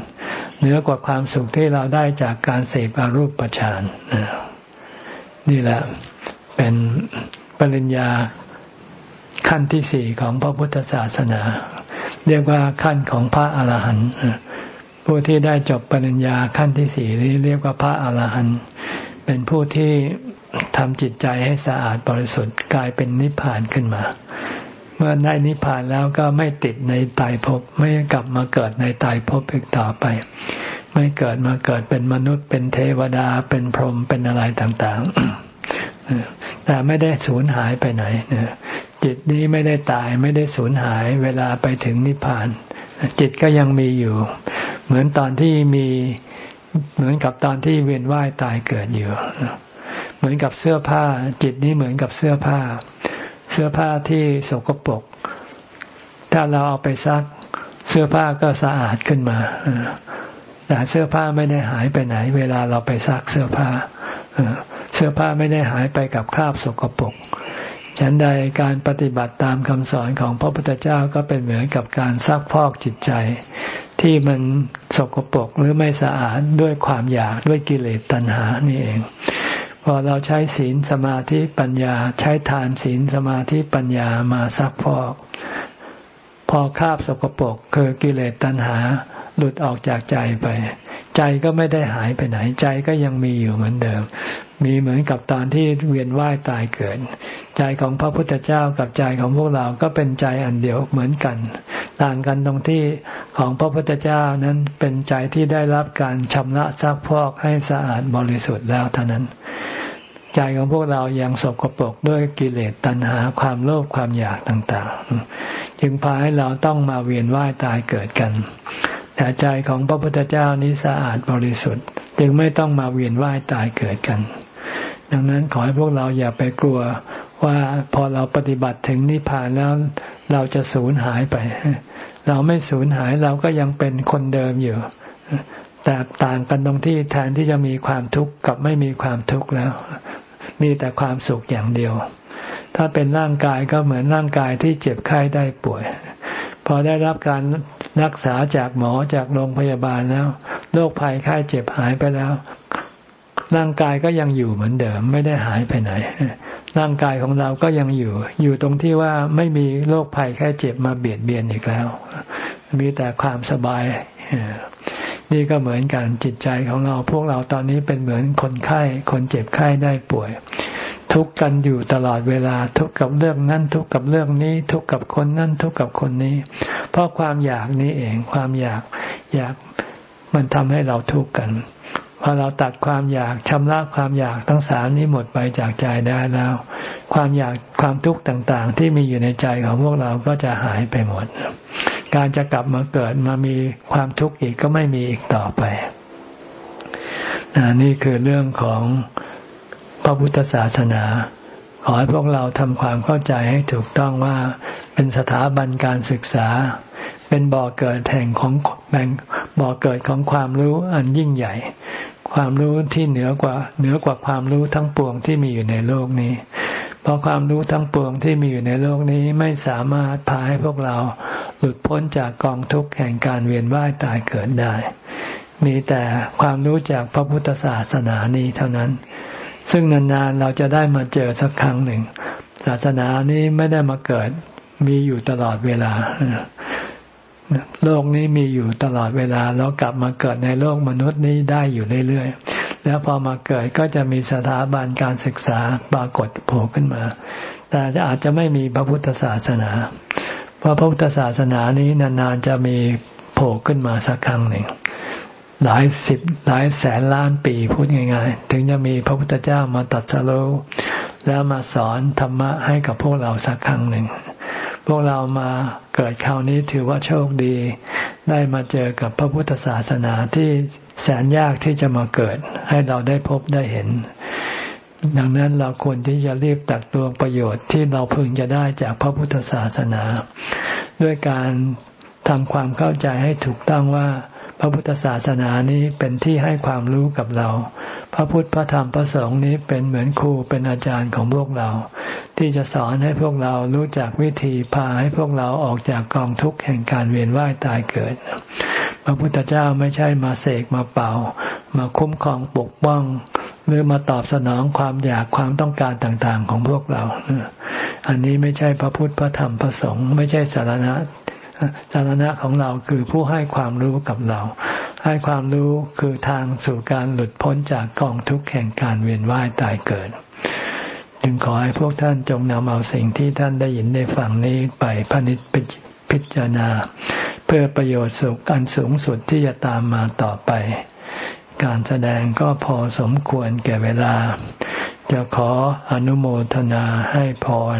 เหนือกว่าความสุขที่เราได้จากการเสพอรูปฌานนี่แหละ เป็นปริญญาขั้นที่สี่ของพระพุทธศาสนา เรียกว่าขั้นของพระอาหารหันต์ผู้ที่ได้จบปริญญาขั้นที่สี่นี้เรียกว่าพระอาหารหันต์เป็นผู้ที่ ทำจิตใจให้สะอาดบริสุทธิ์กลายเป็นนิพพานขึ้นมา เมื่อได้นิพพานแล้วก็ไม่ติดในตายภพไม่กลับมาเกิดในตายภพอีกต่อไป ไม่เกิดมาเกิดเป็นมนุษย์เป็นเทวดาเป็นพรหมเป็นอะไรต่างๆ แต่ไม่ได้สูญหายไปไหนจิตนี้ไม่ได้ตายไม่ได้สูญหายเวลาไปถึงนิพพาน จิตก็ยังมีอยู่ เหมือนตอนที่มีเหมือนกับตอนที่เวียนว่ายตายเกิดอยู่ เหมือนกับเสื้อผ้า จิตนี้เหมือนกับเสื้อผ้า เสื้อผ้าที่สกปรกถ้าเราเอาไปซัก เสื้อผ้าก็สะอาดขึ้นมาแต่เสื้อผ้าไม่ได้หายไปไหน เวลาเราไปซักเสื้อผ้าเสื้อผ้าไม่ได้หายไปกับคราบสกปรกฉันใดการปฏิบัติตามคำสอนของพระพุทธเจ้าก็เป็นเหมือนกับการซักพอกจิตใจ ที่มันสกปรกหรือไม่สะอาดด้วยความอยากด้วยกิเลสตัณหานี่เอง พอเราใช้ศีลสมาธิปัญญา ใช้ทานศีลสมาธิปัญญามาซักพอก พอคาบสกปรกคือกิเลสตัณหา หลุดออกจากใจไป ใจก็ไม่ได้หายไปไหนใจก็ยังมีอยู่เหมือนเดิม มีเหมือนกับตอนที่เวียนว่ายตายเกิด ใจของพระพุทธเจ้ากับใจของพวกเราก็เป็นใจอันเดียวเหมือนกัน ต่างกันตรงที่ของพระพุทธเจ้านั้นเป็นใจที่ได้รับการชำระซักพอกให้สะอาดบริสุทธิ์แล้วเท่านั้น ใจของพวกเรายังสกปรกด้วยกิเลสตัณหาความโลภความอยากต่างๆ จึงพาให้เราต้องมาเวียนว่ายตายเกิดกัน แต่ใจของพระพุทธเจ้านี้สะอาดบริสุทธิ์ จึงไม่ต้องมาเวียนว่ายตายเกิดกัน ดังนั้นขอให้พวกเราอย่าไปกลัวว่าพอเราปฏิบัติถึงนิพพานแล้วเราจะสูญหายไป เราไม่สูญหายเราก็ยังเป็นคนเดิมอยู่แต่ต่างกันตรงที่แทนที่จะมีความทุกข์กับไม่มีความทุกข์แล้ว มีแต่ความสุขอย่างเดียว ถ้าเป็นร่างกายก็เหมือนร่างกายที่เจ็บไข้ได้ป่วย พอได้รับการรักษาจากหมอจากโรงพยาบาลแล้วโรคภัยไข้เจ็บหายไปแล้ว ร่างกายก็ยังอยู่เหมือนเดิม ไม่ได้หายไปไหน ร่างกายของเราก็ยังอยู่ อยู่ตรงที่ว่าไม่มีโรคภัยไข้เจ็บมาเบียดเบียนอีกแล้ว มีแต่ความสบาย นี่ก็เหมือนกันจิตใจของเรา พวกเราตอนนี้เป็นเหมือนคนไข้ คนเจ็บไข้ได้ป่วย ทุกกันอยู่ตลอดเวลาทุกกับเรื่องนั้นทุกกับเรื่องนี้ ทุกกับคนนั้นทุกกับคนนี้ เพราะความอยากนี้เองความอยากอยากมันทำให้เราทุกข์กัน พอเราตัดความอยากชำระความอยากทั้งสามนี้หมดไปจากใจได้แล้ว ความอยากความทุกข์ต่างๆ ที่มีอยู่ในใจของพวกเราก็จะหายไปหมด การจะกลับมาเกิดมามีความทุกข์อีกก็ไม่มีอีกต่อไปนี่คือเรื่องของพระพุทธศาสนา ขอให้พวกเราทำความเข้าใจให้ถูกต้องว่าเป็นสถาบันการศึกษา เป็นบ่อเกิดแห่งของแบ่งบ่อเกิดของความรู้อันยิ่งใหญ่ ความรู้ที่เหนือกว่าเหนือกว่าความรู้ทั้งปวงที่มีอยู่ในโลกนี้ เพราะความรู้ทั้งปวงที่มีอยู่ในโลกนี้ไม่สามารถพาให้พวกเราหลุดพ้นจากกองทุกข์แห่งการเวียนว่ายตายเกิดได้ มีแต่ความรู้จากพระพุทธศาสนานี้เท่านั้น ซึ่งนานๆเราจะได้มาเจอสักครั้งหนึ่ง ศาสนานี้ไม่ได้มาเกิดมีอยู่ตลอดเวลา โลกนี้มีอยู่ตลอดเวลา แล้วกลับมาเกิดในโลกมนุษย์นี้ได้อยู่เรื่อยๆ แล้วพอมาเกิดก็จะมีสถาบันการศึกษาปรากฏโผล่ขึ้นมา แต่อาจจะไม่มีพระพุทธศาสนา เพราะพระพุทธศาสนานี้นานๆจะมีโผล่ขึ้นมาสักครั้งหนึ่งหลายสิบหลายแสนล้านปีพูดง่ายๆ ถึงจะมีพระพุทธเจ้ามาตัดสโลแล้วมาสอนธรรมะให้กับพวกเราสักครั้งหนึ่ง พวกเรามาเกิดคราวนี้ถือว่าโชคดี ได้มาเจอกับพระพุทธศาสนาที่แสนยากที่จะมาเกิด ให้เราได้พบได้เห็น ดังนั้นเราควรที่จะรีบตักตวงประโยชน์ที่เราพึงจะได้จากพระพุทธศาสนา ด้วยการทำความเข้าใจให้ถูกต้องว่าพระพุทธศาสนานี้เป็นที่ให้ความรู้กับเรา พระพุทธพระธรรมพระสงฆ์นี้เป็นเหมือนครูเป็นอาจารย์ของพวกเรา ที่จะสอนให้พวกเรารู้จักวิธีพาให้พวกเราออกจากกองทุกข์แห่งการเวียนว่ายตายเกิด พระพุทธเจ้าไม่ใช่มาเสกมาเป่า มาคุ้มครองปกป้อง หรือมาตอบสนองความอยากความต้องการต่างๆของพวกเรา อันนี้ไม่ใช่พระพุทธพระธรรมพระสงฆ์ไม่ใช่สารณะสารณะของเราคือผู้ให้ความรู้กับเรา ให้ความรู้คือทางสู่การหลุดพ้นจากกองทุกข์แห่งการเวียนว่ายตายเกิด จึงขอให้พวกท่านจงนำเอาสิ่งที่ท่านได้ยินได้ฟังนี้ไปพนิจพิจารณา เพื่อประโยชน์สุขอันสูงสุดที่จะตามมาต่อไป การแสดงก็พอสมควรแก่เวลา จะขออนุโมทนาให้พร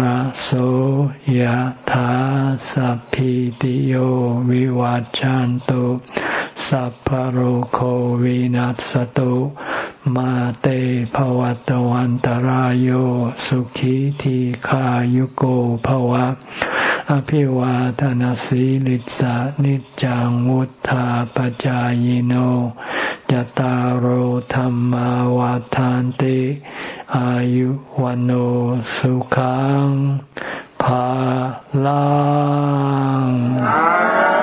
ระโสยธาสัพพิติโยวิวัจจันตุสัพพโรโควินัสตุ มาเตภวัตวันตารโยสุขีทีขายุโกภวะ อภิวาทนาสีลิสานิจังวุธาปจายโนจตารโหธรรมาวาทานติ อายุวันโอสุขังภาลัง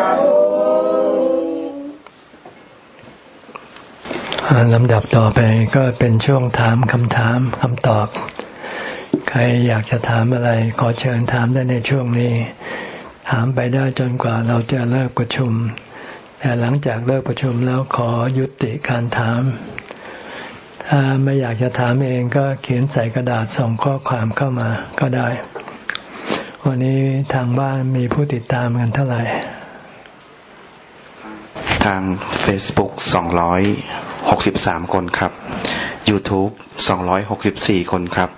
ลำดับต่อไปก็เป็นช่วงถามคำถามคำตอบ ใครอยากจะถามอะไร ขอเชิญถามได้ในช่วงนี้ ถามไปได้จนกว่าเราจะเลิกประชุม แต่หลังจากเลิกประชุมแล้วขอยุติการถาม ถ้าไม่อยากจะถามเองก็เขียนใส่กระดาษส่งข้อความเข้ามาก็ได้ วันนี้ทางบ้านมีผู้ติดตามกันเท่าไหร่ ทาง Facebook 200 63คนครับ YouTube 264คนครับ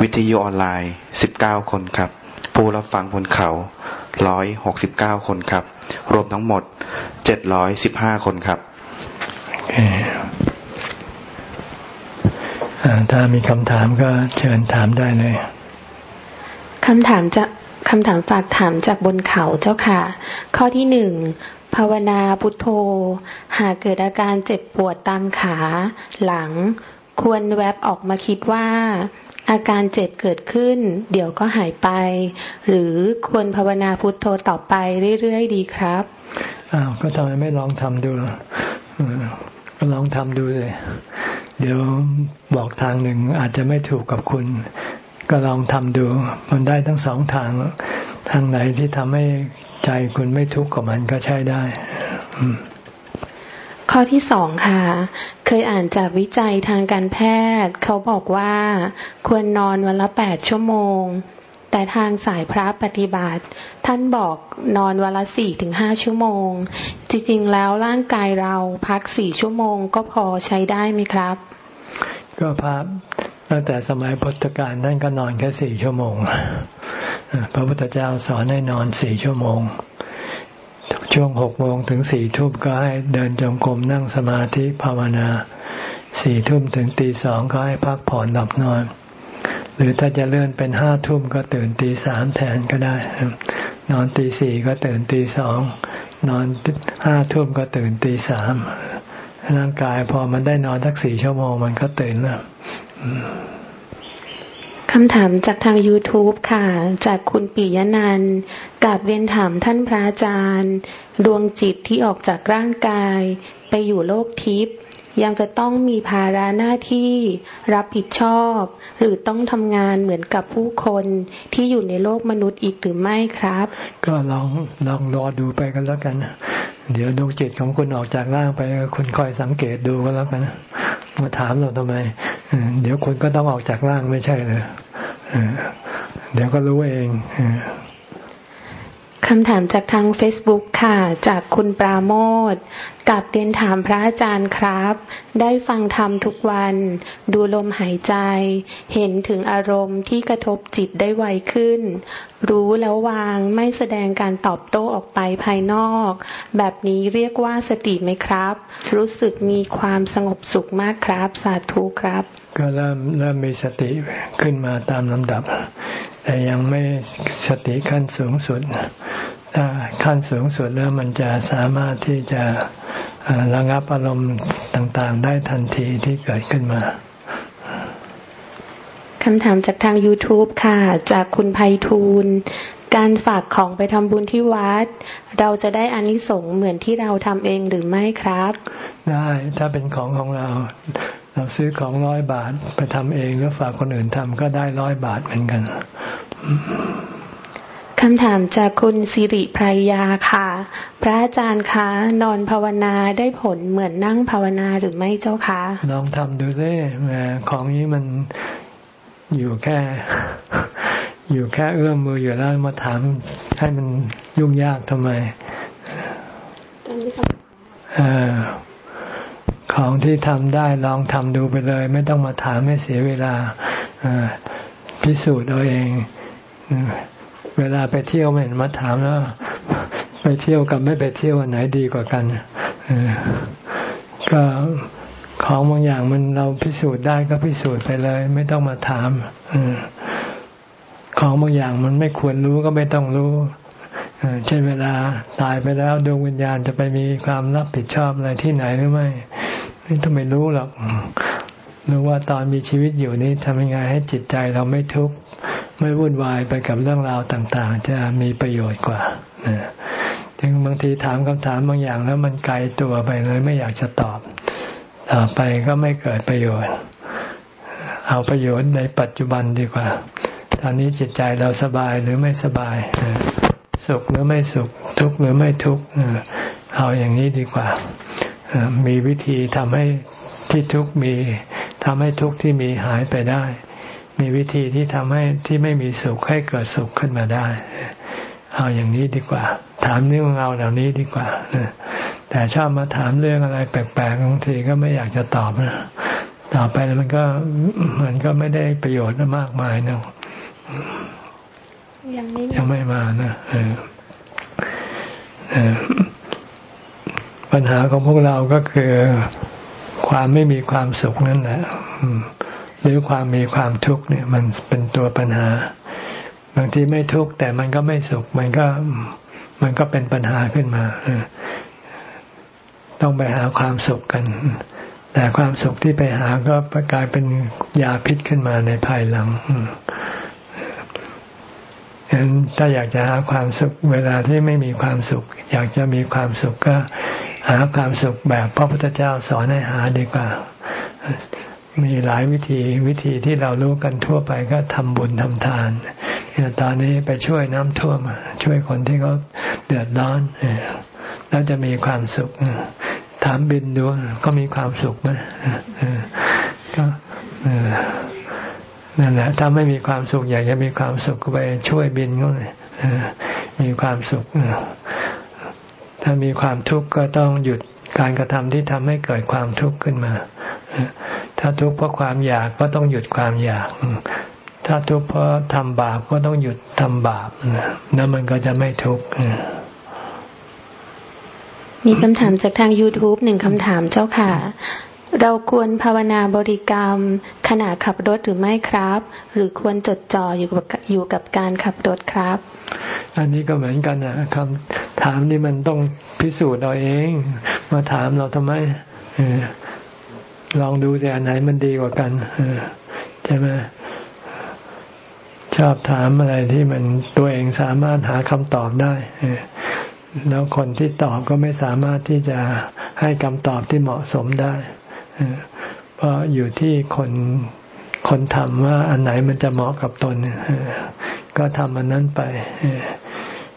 วิทยุออนไลน์19คนครับ ผู้รับฟังบนเขา169คนครับ รวมทั้งหมด715คนครับถ้ามีคำถามก็เชิญถามได้เลยคำถามจะคำถามฝากถามจากบนเขาเจ้าค่ะ ข้อที่หนึ่ง ภาวนาพุทโธ หากเกิดอาการเจ็บปวดตามขา หลัง ควรแวบออกมาคิดว่า อาการเจ็บเกิดขึ้น เดี๋ยวก็หายไป หรือควรภาวนาพุทโธต่อไปเรื่อยๆดีครับอ้าวก็ทำไมไม่ลองทำดูก็ลองทำดูเลย เดี๋ยวบอกทางหนึ่งอาจจะไม่ถูกกับคุณ ก็ลองทำดู มันได้ทั้งสองทาง ทางไหนที่ทำให้ใจคุณไม่ทุกข์กับมันก็ใช้ได้ข้อที่สองค่ะ เคยอ่านจากวิจัยทางการแพทย์ เขาบอกว่าควรนอนวันละแปดชั่วโมง แต่ทางสายพระปฏิบัติ ท่านบอกนอนวันละสี่ถึงห้าชั่วโมง จริงๆแล้วร่างกายเราพักสี่ชั่วโมงก็พอใช้ได้ไหมครับ ก็พัก ตั้งแต่สมัยพุทธกาลท่านก็นอนแค่สี่ชั่วโมง พระพุทธเจ้าสอนให้นอนสี่ชั่วโมง ช่วงหกโมงถึงสี่ทุ่มก็ให้เดินจงกรมนั่งสมาธิภาวนา สี่ทุ่มถึงตีสองก็ให้พักผ่อนหลับนอน หรือถ้าจะเลื่อนเป็นห้าทุ่มก็ตื่นตีสามแทนก็ได้ นอนตีสี่ก็ตื่นตีสอง นอนห้าทุ่มก็ตื่นตีสามร่างกายพอมันได้นอนสักสี่ชั่วโมงมันก็ตื่นแล้ว คำถามจากทาง YouTube ค่ะ จากคุณปิยนันท์กับเรียนถามท่านพระอาจารย์ ดวงจิตที่ออกจากร่างกาย ไปอยู่โลกทิพย์ยังจะต้องมีภาระหน้าที่รับผิดชอบ หรือต้องทำงานเหมือนกับผู้คนที่อยู่ในโลกมนุษย์อีกหรือไม่ครับ ก็ลองลองรอดูไปกันแล้วกัน เดี๋ยวดวงจิตของคุณออกจากร่างไป คุณคอยสังเกตดูก็แล้วกันมาถามเราทำไมเดี๋ยวคุณก็ต้องออกจากร่างไม่ใช่เลยเดี๋ยวก็รู้เองคำถามจากทาง Facebook ค่ะ จากคุณปราโมท กับเรียนถามพระอาจารย์ครับ ได้ฟังธรรมทุกวัน ดูลมหายใจ เห็นถึงอารมณ์ที่กระทบจิตได้ไวขึ้น รู้แล้ววางไม่แสดงการตอบโต้ออกไปภายนอก แบบนี้เรียกว่าสติไหมครับ รู้สึกมีความสงบสุขมากครับ สาธุครับ ก็เริ่มเริ่มมีสติขึ้นมาตามลำดับ แต่ยังไม่สติขั้นสูงสุด ถ้าขั้นสูงสุดแล้วมันจะสามารถที่จะระงับอารมณ์ต่างๆ ได้ทันทีที่เกิดขึ้นมาคำถามจากทาง YouTube ค่ะ จากคุณไพฑูรย์การฝากของไปทำบุญที่วัด เราจะได้อานิสงส์เหมือนที่เราทำเองหรือไม่ครับ ได้ถ้าเป็นของของเรา เราซื้อของร้อยบาทไปทำเองแล้วฝากคนอื่นทำก็ได้ร้อยบาทเหมือนกัน คำถามจากคุณสิริพรยาค่ะ พระอาจารย์คะ นอนภาวนาได้ผลเหมือนนั่งภาวนาหรือไม่เจ้าคะ ลองทำดูเลยของนี้มันอยู่แค่ อยู่แค่เอื้อมมืออยู่แล้วมาถามให้มันยุ่งยากทำไมอของที่ทำได้ลองทำดูไปเลย ไม่ต้องมาถามไม่เสียเวลาพิสูจน์เอาเอง เวลาไปเที่ยวไม่เห็นมาถามแล้ว ไปเที่ยวกับไม่ไปเที่ยวอันไหนดีกว่ากันก็ของบางอย่างมันเราพิสูจน์ได้ก็พิสูจน์ไปเลย ไม่ต้องมาถามของบางอย่างมันไม่ควรรู้ก็ไม่ต้องรู้เช่นเวลาตายไปแล้วดวงวิญญาณจะไปมีความรับผิดชอบอะไรที่ไหนหรือไม่ไม่ต้องไม่รู้หรอกรู้ว่าตอนมีชีวิตอยู่นี้ทำยังไงให้จิตใจเราไม่ทุกข์ ไม่วุ่นวายไปกับเรื่องราวต่างๆ จะมีประโยชน์กว่าถึงบางทีถามคำถามบางอย่างแล้วมันไกลตัวไปเลยไม่อยากจะตอบต่อไปก็ไม่เกิดประโยชน์ เอาประโยชน์ในปัจจุบันดีกว่า ตอนนี้จิตใจเราสบายหรือไม่สบายสุขหรือไม่สุข ทุกข์หรือไม่ทุกข์เอาอย่างนี้ดีกว่า มีวิธีทำให้ที่ทุกข์มีทำให้ทุกข์ที่มีหายไปได้ มีวิธีที่ทำให้ที่ไม่มีสุขให้เกิดสุขขึ้นมาได้ เอาอย่างนี้ดีกว่า ถามเรื่องเราเหล่านี้ดีกว่าแต่ชอบมาถามเรื่องอะไรแปลกๆบางทีก็ไม่อยากจะตอบนะต่อไปแล้วมันก็มันก็ไม่ได้ประโยชน์มากมายนะยังไม่ยังไม่มานะปัญหาของพวกเราก็คือความไม่มีความสุขนั่นแหละ หรือความมีความทุกข์เนี่ยมันเป็นตัวปัญหา บางทีไม่ทุกข์แต่มันก็ไม่สุข มันก็มันก็เป็นปัญหาขึ้นมาต้องไปหาความสุขกัน แต่ความสุขที่ไปหาก็กลายเป็นยาพิษขึ้นมาในภายหลังฉะนั้นถ้าอยากจะหาความสุข เวลาที่ไม่มีความสุข อยากจะมีความสุขก็หาความสุขแบบพระพุทธเจ้าสอนให้หาดีกว่า มีหลายวิธีวิธีที่เรารู้กันทั่วไปก็ทำบุญทำทานตอนนี้ไปช่วยน้ำท่วม ช่วยคนที่เขาเดือดร้อนแล้วจะมีความสุข ถามบินดูก็มีความสุขไหมก็นั่นแหละถ้าไม่มีความสุขอยากจะมีความสุขก็ไปช่วยบินเขาเลยมีความสุข ถ้ามีความทุกข์ก็ต้องหยุดการกระทำที่ทำให้เกิดความทุกข์ขึ้นมา ถ้าทุกข์เพราะความอยากก็ต้องหยุดความอยาก ถ้าทุกข์เพราะทำบาปก็ต้องหยุดทำบาปนั่นมันก็จะไม่ทุกข์มีคำถามจากทาง YouTube หนึ่งคำถามเจ้าค่ะ เราควรภาวนาบริกรรม ขณะขับรถหรือไม่ครับ หรือควรจดจ่ออยู่กับอยู่กับการขับรถครับ อันนี้ก็เหมือนกันนะคำถามนี่มันต้องพิสูจน์เราเอง มาถามเราทำไม ลองดูแต่อันไหนมันดีกว่ากันใช่ไหมชอบถามอะไรที่มันตัวเองสามารถหาคำตอบได้แล้วคนที่ตอบก็ไม่สามารถที่จะให้คำตอบที่เหมาะสมได้เพราะอยู่ที่คนคนทำว่าอันไหนมันจะเหมาะกับตนก็ทำอันนั้นไป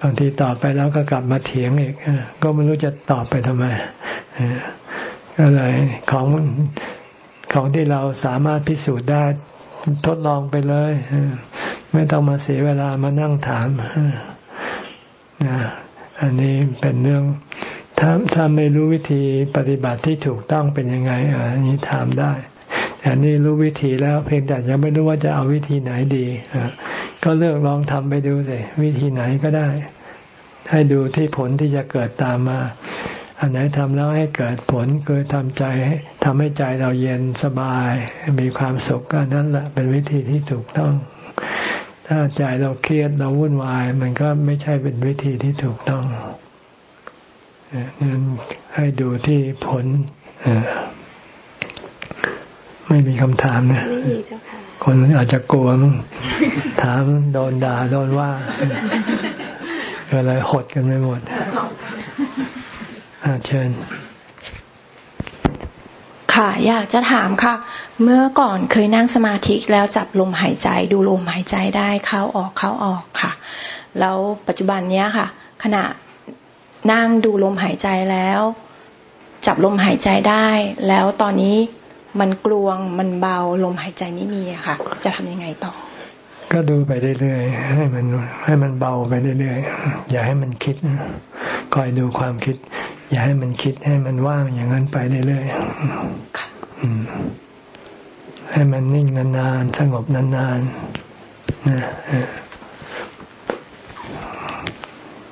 บางทีตอบไปแล้วก็กลับมาเถียงอีกก็ไม่รู้จะตอบไปทำไม ก็เลยของของที่เราสามารถพิสูจน์ได้ทดลองไปเลยไม่ต้องมาเสียเวลามานั่งถามนะอันนี้เป็นเรื่อง ถ้าถ้าไม่รู้วิธีปฏิบัติที่ถูกต้องเป็นยังไงอันนี้ถามได้แต่นี่รู้วิธีแล้วเพียงแต่ยังไม่รู้ว่าจะเอาวิธีไหนดีก็เลือกลองทำไปดูสิวิธีไหนก็ได้ ให้ดูที่ผลที่จะเกิดตามมา อันไหนทำแล้วให้เกิดผลคือทำใจทำให้ใจเราเย็นสบาย มีความสุขก็นั่นแหละเป็นวิธีที่ถูกต้อง ถ้าใจเราเครียดเราวุ่นวาย มันก็ไม่ใช่เป็นวิธีที่ถูกต้องนั้นให้ดูที่ผลไม่มีคำถามนะคนอาจจะกลัวมั้งถามโดนด่าโดนว่าอะไรหดกันไปหมด เชิญ ค่ะอยากจะถามค่ะ เมื่อก่อนเคยนั่งสมาธิแล้วจับลมหายใจ ดูลมหายใจได้เข้าออกเข้าออกค่ะ แล้วปัจจุบันเนี้ยค่ะ ขณะนั่งดูลมหายใจแล้ว จับลมหายใจได้ แล้วตอนนี้มันกลวงมันเบาลมหายใจไม่มีค่ะ จะทำยังไงต่อ ก็ดูไปเรื่อยๆให้มันให้มันเบาไปเรื่อยๆอย่าให้มันคิดคอยดูความคิด อย่าให้มันคิดให้มันว่างอย่างนั้นไปเรื่อยๆให้มันนิ่งนานๆสงบนานๆนะ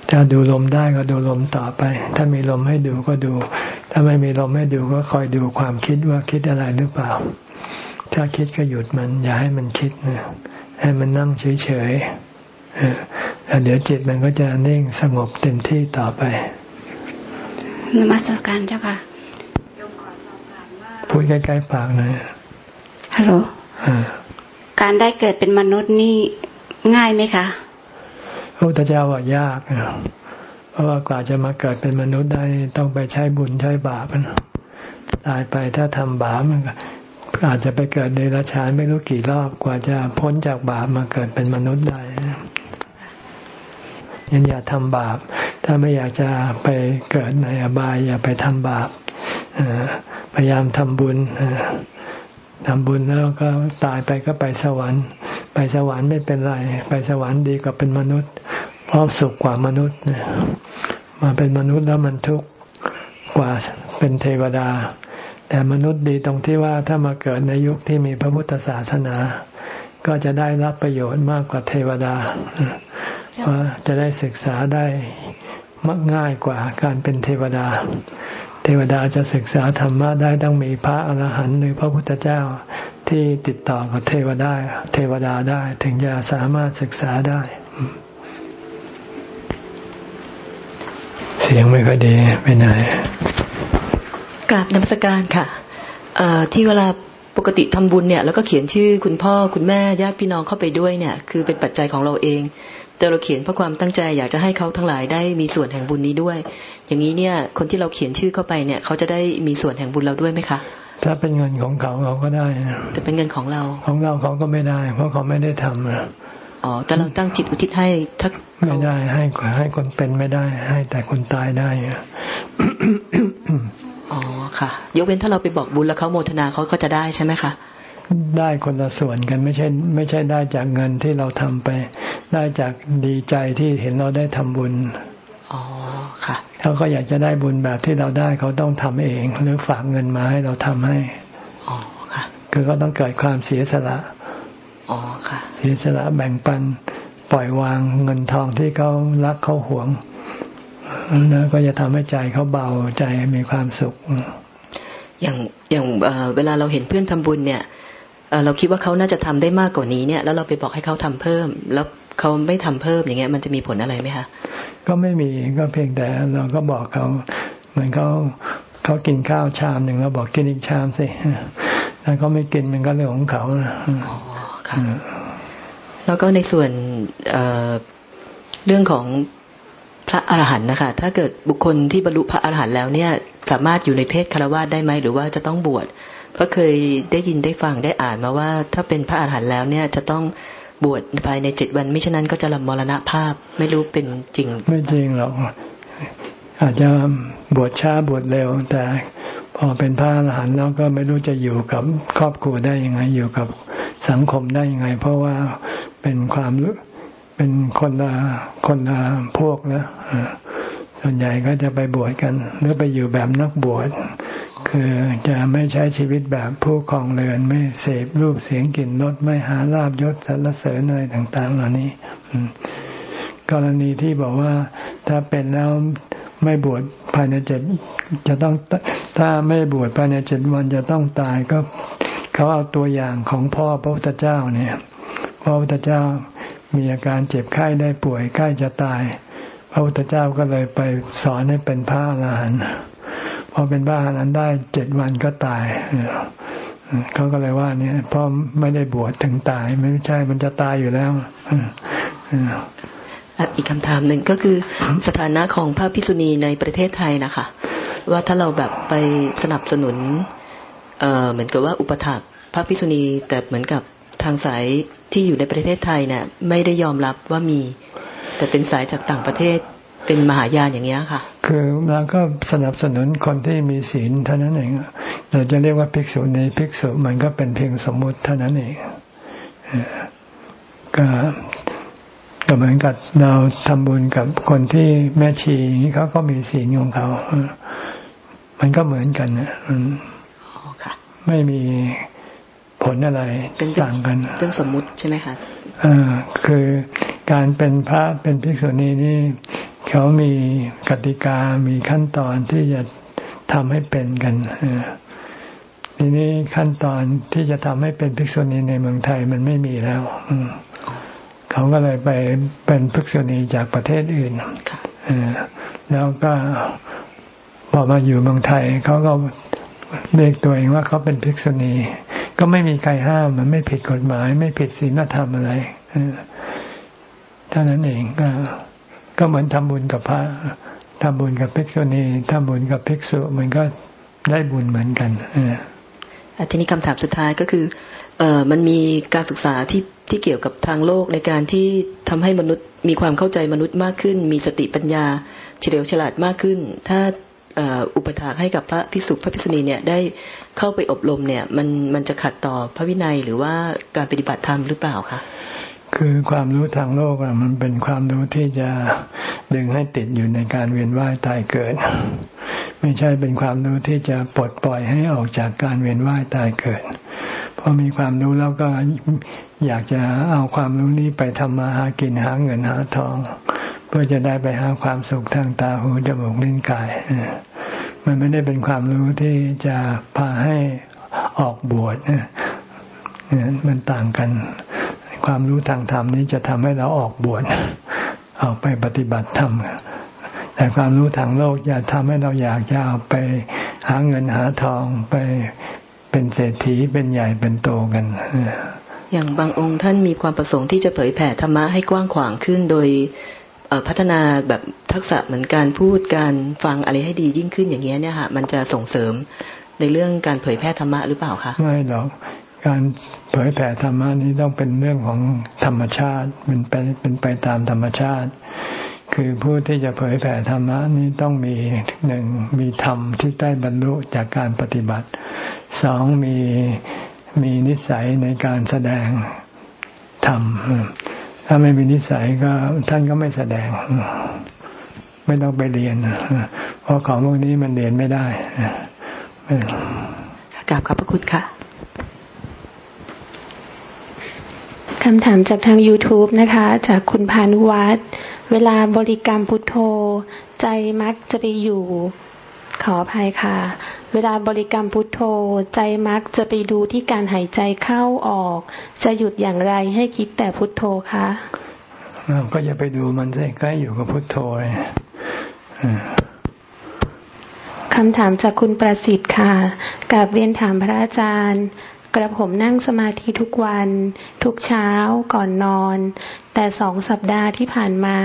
ถ้าดูลมได้ก็ดูลมต่อไป ถ้ามีลมให้ดูก็ดู ถ้าไม่มีลมให้ดูก็คอยดูความคิดว่าคิดอะไรหรือเปล่า ถ้าคิดก็หยุดมัน อย่าให้มันคิดนะให้มันนั่งเฉยๆแล้วเดี๋ยวจิตมันก็จะนิ่งสงบเต็มที่ต่อไป นมัสการเจ้าค่ะพูดใกล้ๆปากหน่อยฮัลโหลการได้เกิดเป็นมนุษย์นี่ง่ายไหมคะพระพุทธเจ้าว่ายากเพราะว่ากว่าจะมาเกิดเป็นมนุษย์ได้ต้องไปใช้บุญใช้บาปตายไปถ้าทำบาปมันอาจจะไปเกิดในราชานไม่รู้กี่รอบกว่าจะพ้นจากบาปมาเกิดเป็นมนุษย์ได้ ยันอย่าทำบาป ถ้าไม่อยากจะไปเกิดในอบาย อย่าไปทำบาปพยายามทำบุญทำบุญแล้วก็ตายไปก็ไปสวรรค์ ไปสวรรค์ไม่เป็นไร ไปสวรรค์ดีกว่าเป็นมนุษย์ เพราะสุขกว่ามนุษย์มาเป็นมนุษย์แล้วมันทุกข์กว่าเป็นเทวดา แต่มนุษย์ดีตรงที่ว่าถ้ามาเกิดในยุคที่มีพระพุทธศาสนา ก็จะได้รับประโยชน์มากกว่าเทวดา จะได้ศึกษาได้มักง่ายกว่าการเป็นเทวดา เทวดาจะศึกษาธรรมะได้ต้องมีพระอรหันต์หรือพระพุทธเจ้าที่ติดต่อกับเทวดาเทวดาได้ถึงจะสามารถศึกษาได้ เสียงไม่ค่อยดีไปไหนกราบนมัสการค่ะที่เวลาปกติทำบุญเนี่ยแล้วก็เขียนชื่อคุณพ่อคุณแม่ญาติพี่น้องเข้าไปด้วยเนี่ย คือเป็นปัจจัยของเราเอง แต่เราเขียนเพราะความตั้งใจอยากจะให้เขาทั้งหลายได้มีส่วนแห่งบุญนี้ด้วย อย่างนี้เนี่ย คนที่เราเขียนชื่อเข้าไปเนี่ย เขาจะได้มีส่วนแห่งบุญเราด้วยไหมคะถ้าเป็นเงินของเขาเขาก็ได้แต่เป็นเงินของเรา ของเราเขาก็ไม่ได้ เพราะเขาไม่ได้ทำอ๋อแต่เราตั้งจิตอุทิศให้ถ้าไม่ได้ให้ให้คนเป็นไม่ได้ ให้แต่คนตายได้อ๋อค่ะ ยกเว้นถ้าเราไปบอกบุญแล้วเขาโมทนาเขาก็จะได้ใช่ไหมคะ ได้คนละส่วนกันไม่ใช่ไม่ใช่ได้จากเงินที่เราทำไป ได้จากดีใจที่เห็นเราได้ทำบุญอ๋อค่ะเขาก็อยากจะได้บุญแบบที่เราได้เขาต้องทำเอง หรือฝากเงินมาให้เราทำให้อ๋อค่ะ คือก็ต้องเกิดความเสียสละอ๋อค่ะ เสียสละแบ่งปันปล่อยวางเงินทองที่เขารักเขาหวงแล้วก็จะทำให้ใจเขาเบาใจมีความสุข อย่างอย่างเวลาเราเห็นเพื่อนทำบุญเนี่ย เราคิดว่าเขาน่าจะทำได้มากกว่านี้เนี่ย แล้วเราไปบอกให้เขาทำเพิ่ม แล้วเขาไม่ทำเพิ่มอย่างเงี้ย มันจะมีผลอะไรไหมคะก็ไม่มีก็เพียงแต่เราก็บอกเขาเหมือนเขาเขากินข้าวชามหนึ่งเราบอกกินอีกชามสิถ้าเขาไม่กินมันก็เรื่องของเขาอ๋อค่ะแล้วก็ในส่วนเเรื่องของพระอรหันต์นะคะ ถ้าเกิดบุคคลที่บรรลุพระอรหันต์แล้วเนี่ย สามารถอยู่ในเพศคารวะได้ไหมหรือว่าจะต้องบวช เพราะเคยได้ยินได้ฟังได้อ่านมาว่า ถ้าเป็นพระอรหันต์แล้วเนี่ยจะต้องบวชภายในเจ็ดวันไม่ฉะนั้นก็จะลำมรณภาพไม่รู้เป็นจริง ไม่จริงหรอกอาจจะบวชช้าบวชเร็ว แต่พอเป็นพระอรหันต์แล้วก็ไม่รู้จะอยู่กับครอบครัวได้ยังไง อยู่กับสังคมได้ยังไง เพราะว่าเป็นความเป็นคนละคนละพวกแล้วส่วนใหญ่ก็จะไปบวชกัน หรือไปอยู่แบบนักบวช คือจะไม่ใช้ชีวิตแบบผู้คลองเรือนไม่เสพรูปเสียงกลิ่นรสไม่หาลาบยศสรรเสริญอะไรต่าง ๆ เหล่านี้ กรณีที่บอกว่าถ้าเป็นแล้วไม่บวชภายในเจ็ดจะต้องถ้าไม่บวชภายในเจ็ดวันจะต้องตายก็เขาเอาตัวอย่างของพ่อพระพุทธเจ้าเนี่ยพระพุทธเจ้ามีอาการเจ็บไข้ได้ป่วยใกล้จะตาย พระพุทธเจ้าก็เลยไปสอนให้เป็นพระอรหันต์ พอเป็นพระอรหันต์ได้เจ็ดวันก็ตายเขาก็เลยว่าเนี่ยพ่อไม่ได้บวชถึงตายไม่ใช่มันจะตายอยู่แล้วอีกคำถามหนึ่งก็คือสถานะของพระพิษุณีในประเทศไทยนะคะ ว่าถ้าเราแบบไปสนับสนุนเอเหมือนกับว่าอุปถักพระพิษุณีแต่เหมือนกับทางสายที่อยู่ในประเทศไทยเนี่ยไม่ได้ยอมรับว่ามี แต่เป็นสายจากต่างประเทศ เป็นมหายานอย่างเงี้ยค่ะ คือเราก็สนับสนุนคนที่มีศีลเท่านั้นเองเราจะเรียกว่าภิกษุในภิกษุมันก็เป็นเพียงสมมุติเท่านั้นเองก็ก็เหมือนกับเราทำบุญกับคนที่แม่ชีนี้เขาก็มีศีลของเขา มันก็เหมือนกันนะไม่มีผลอะไรต่างกันเรื่องสมมุติใช่ไหมคะอ่าคือการเป็นพระเป็นภิกษุณีนี่ เขามีกติกามีขั้นตอนที่จะทำให้เป็นกันทีนี้ขั้นตอนที่จะทำให้เป็นภิกษุณีในเมืองไทยมันไม่มีแล้วเขาก็เลยไปเป็นภิกษุณีจากประเทศอื่นแล้วก็พอมาอยู่เมืองไทย เขาก็เรียกตัวเองว่าเขาเป็นภิกษุณี ก็ไม่มีใครห้าม มันไม่ผิดกฎหมาย ไม่ผิดศีลธรรมอะไรเท่านั้นเองก็ ก็เหมือนทำบุญกับพระทำบุญกับภิกษุณีทำบุญกับภิกษุมันก็ได้บุญเหมือนกันอทีนี้คำถามสุดท้ายก็คือ เออมันมีการศึกษาที่ที่เกี่ยวกับทางโลกในการที่ทำให้มนุษย์มีความเข้าใจมนุษย์มากขึ้น มีสติปัญญา เฉลียวฉลาดมากขึ้น ถ้าอุปถากให้กับพระภิกษุพระภิกษุณีเนี่ยได้เข้าไปอบรมเนี่ย มันมันจะขัดต่อพระวินัยหรือว่าการปฏิบัติธรรมหรือเปล่าคะ คือความรู้ทางโลกมันเป็นความรู้ที่จะดึงให้ติดอยู่ในการเวียนว่ายตายเกิด ไม่ใช่เป็นความรู้ที่จะปลดปล่อยให้ออกจากการเวียนว่ายตายเกิดพอมีความรู้แล้วก็อยากจะเอาความรู้นี้ไปทำมาหากินหาเงินหาทอง เพื่อจะได้ไปหาความสุขทางตาหูจมูกลิ้นกายมันไม่ได้เป็นความรู้ที่จะพาให้ออกบวชเนี่ยมันต่างกัน ความรู้ทางธรรมนี้จะทำให้เราออกบวชออกไปปฏิบัติธรรมแต่ความรู้ทางโลกจะทำให้เราอยากจะเอาไปหาเงินหาทองไปเป็นเศรษฐีเป็นใหญ่เป็นโตกันอย่างบางองค์ท่านมีความประสงค์ที่จะเผยแผ่ธรรมะให้กว้างขวางขึ้นโดยพัฒนาแบบทักษะเหมือนการพูดการฟังอะไรให้ดียิ่งขึ้นอย่างเงี้ยเนี่ยค่ะมันจะส่งเสริมในเรื่องการเผยแพร่ธรรมะหรือเปล่าคะไม่หรอก การเผยแผ่ธรรมะนี้ต้องเป็นเรื่องของธรรมชาติมันเป็นเป็นไปตามธรรมชาติ คือผู้ที่จะเผยแผ่ธรรมะนี้ต้องมีหนึ่งมีธรรมที่ได้บรรลุจากการปฏิบัติสองมีมีนิสัยในการแสดงธรรมถ้าไม่มีนิสัยก็ท่านก็ไม่แสดง ไม่ต้องไปเรียน เพราะของพวกนี้มันเรียนไม่ได้กราบขอบพระคุณค่ะ คำถามจากทาง YouTube นะคะ จากคุณพานุวัฒน์เวลาบริกรรมพุทโธ ใจมักจะไปอยู่ขออภัยค่ะ เวลาบริกรรมพุทโธ ใจมักจะไปดูที่การหายใจเข้าออก จะหยุดอย่างไรให้คิดแต่พุทโธคะเราก็อย่าไปดูมันสิก็อยู่กับพุทโธเลยคำถามจากคุณประสิทธิ์ค่ะกับเรียนถามพระอาจารย์ กระผมนั่งสมาธิทุกวัน ทุกเช้าก่อนนอน แต่สองสัปดาห์ที่ผ่านมา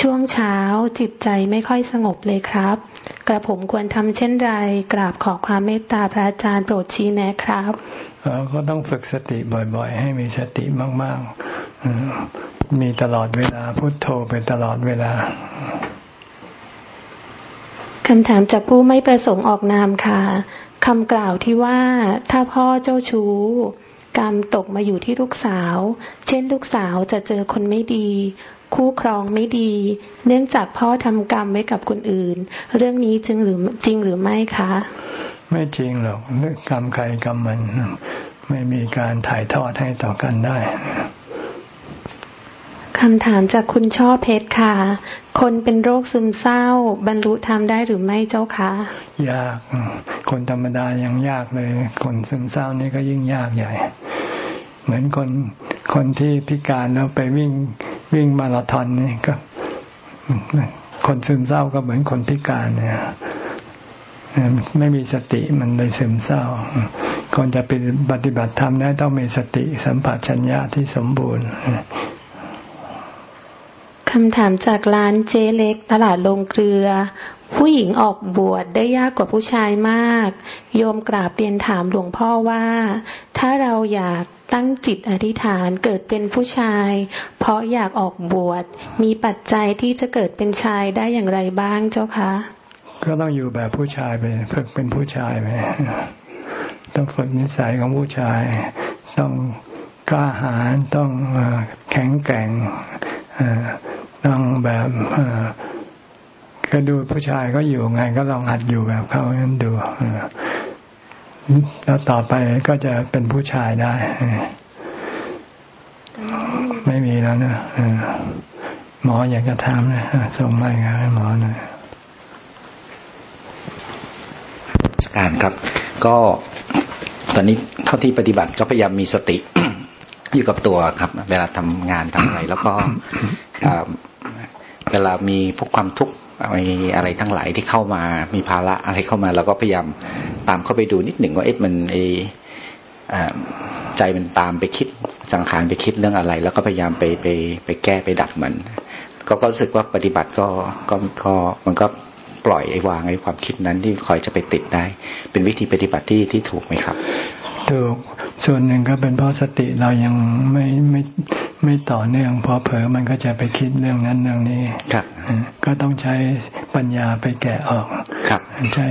ช่วงเช้าจิตใจไม่ค่อยสงบเลยครับ กระผมควรทำเช่นไร กราบขอความเมตตาพระอาจารย์โปรดชี้แนะครับก็ต้องฝึกสติบ่อยๆ ให้มีสติมากๆ มีตลอดเวลาพุโทโธไปตลอดเวลาคำถามจากผู้ไม่ประสงค์ออกนามค่ะ คำกล่าวที่ว่าถ้าพ่อเจ้าชู้ กรรมตกมาอยู่ที่ลูกสาว เช่นลูกสาวจะเจอคนไม่ดี คู่ครองไม่ดี เนื่องจากพ่อทำกรรมไว้กับคนอื่น เรื่องนี้จริงหรือจริงหรือไม่คะ ไม่จริงหรอกกรรมใครกรรมมัน ไม่มีการถ่ายทอดให้ต่อกันได้ คำถามจากคุณช่อเพชรค่ะ คนเป็นโรคซึมเศร้า บรรลุธรรมได้หรือไม่เจ้าคะ ยาก คนธรรมดายังยากเลย คนซึมเศร้านี่ก็ยิ่งยากใหญ่ เหมือนคนคนที่พิการแล้วไปวิ่งวิ่งมาราธอนนี่ก็ คนซึมเศร้าก็เหมือนคนพิการเนี่ยไม่มีสติมันเลยซึมเศร้าคนจะเป็นปฏิบัติธรรมได้ต้องมีสติสัมผัสชัญญะที่สมบูรณ์ คำถามจากร้านเจเล็ก ตลาดลงเกลือ ผู้หญิงออกบวชได้ยากกว่าผู้ชายมาก โยมกราบเรียนถามหลวงพ่อว่า ถ้าเราอยากตั้งจิตอธิษฐานเกิดเป็นผู้ชาย เพราะอยากออกบวชมีปัจจัยที่จะเกิดเป็นชายได้อย่างไรบ้างเจ้าคะ ก็ต้องอยู่แบบผู้ชายไปฝึกเป็นผู้ชายไปต้องฝึกนิสัยของผู้ชาย ต้องกล้าหาญต้องแข็งแกร่ง ต้องแบบก็ดูผู้ชายก็อยู่ไง ก็ลองหัดอยู่แบบเขานั้นดูแล้วต่อไปก็จะเป็นผู้ชายได้ไม่มีแล้วนะหมออยากจะถามนะส่งมาครับหมอหน่อยการครับ ก็ตอนนี้เท่าที่ปฏิบัติก็พยายามมีสติอยู่กับตัวครับ เวลาทำงานทำอะไร แล้วก็ เวลามีพวกความทุกข์อะไรทั้งหลายที่เข้ามามีภาระอะไรเข้ามาเราก็พยายามตามเข้าไปดูนิดหนึ่งว่าเอ๊ะมันเอใจมันตามไปคิดสังขารไปคิดเรื่องอะไร แล้วก็พยายามไปไปไปแก้ไปดับมัน ก็ก็รู้สึกว่าปฏิบัติก็ก็ก็มันก็ปล่อยไอ้วางไอ้ความคิดนั้นที่คอยจะไปติดได้ เป็นวิธีปฏิบัติที่ที่ถูกไหมครับถูก ส่วนหนึ่งก็เป็นเพราะสติเรายังไม่ไม่ไม่ต่อเนื่องพอเผลอมันก็จะไปคิดเรื่องนั้นเรื่องนี้ครับก็ต้องใช้ปัญญาไปแกะออกครับใช้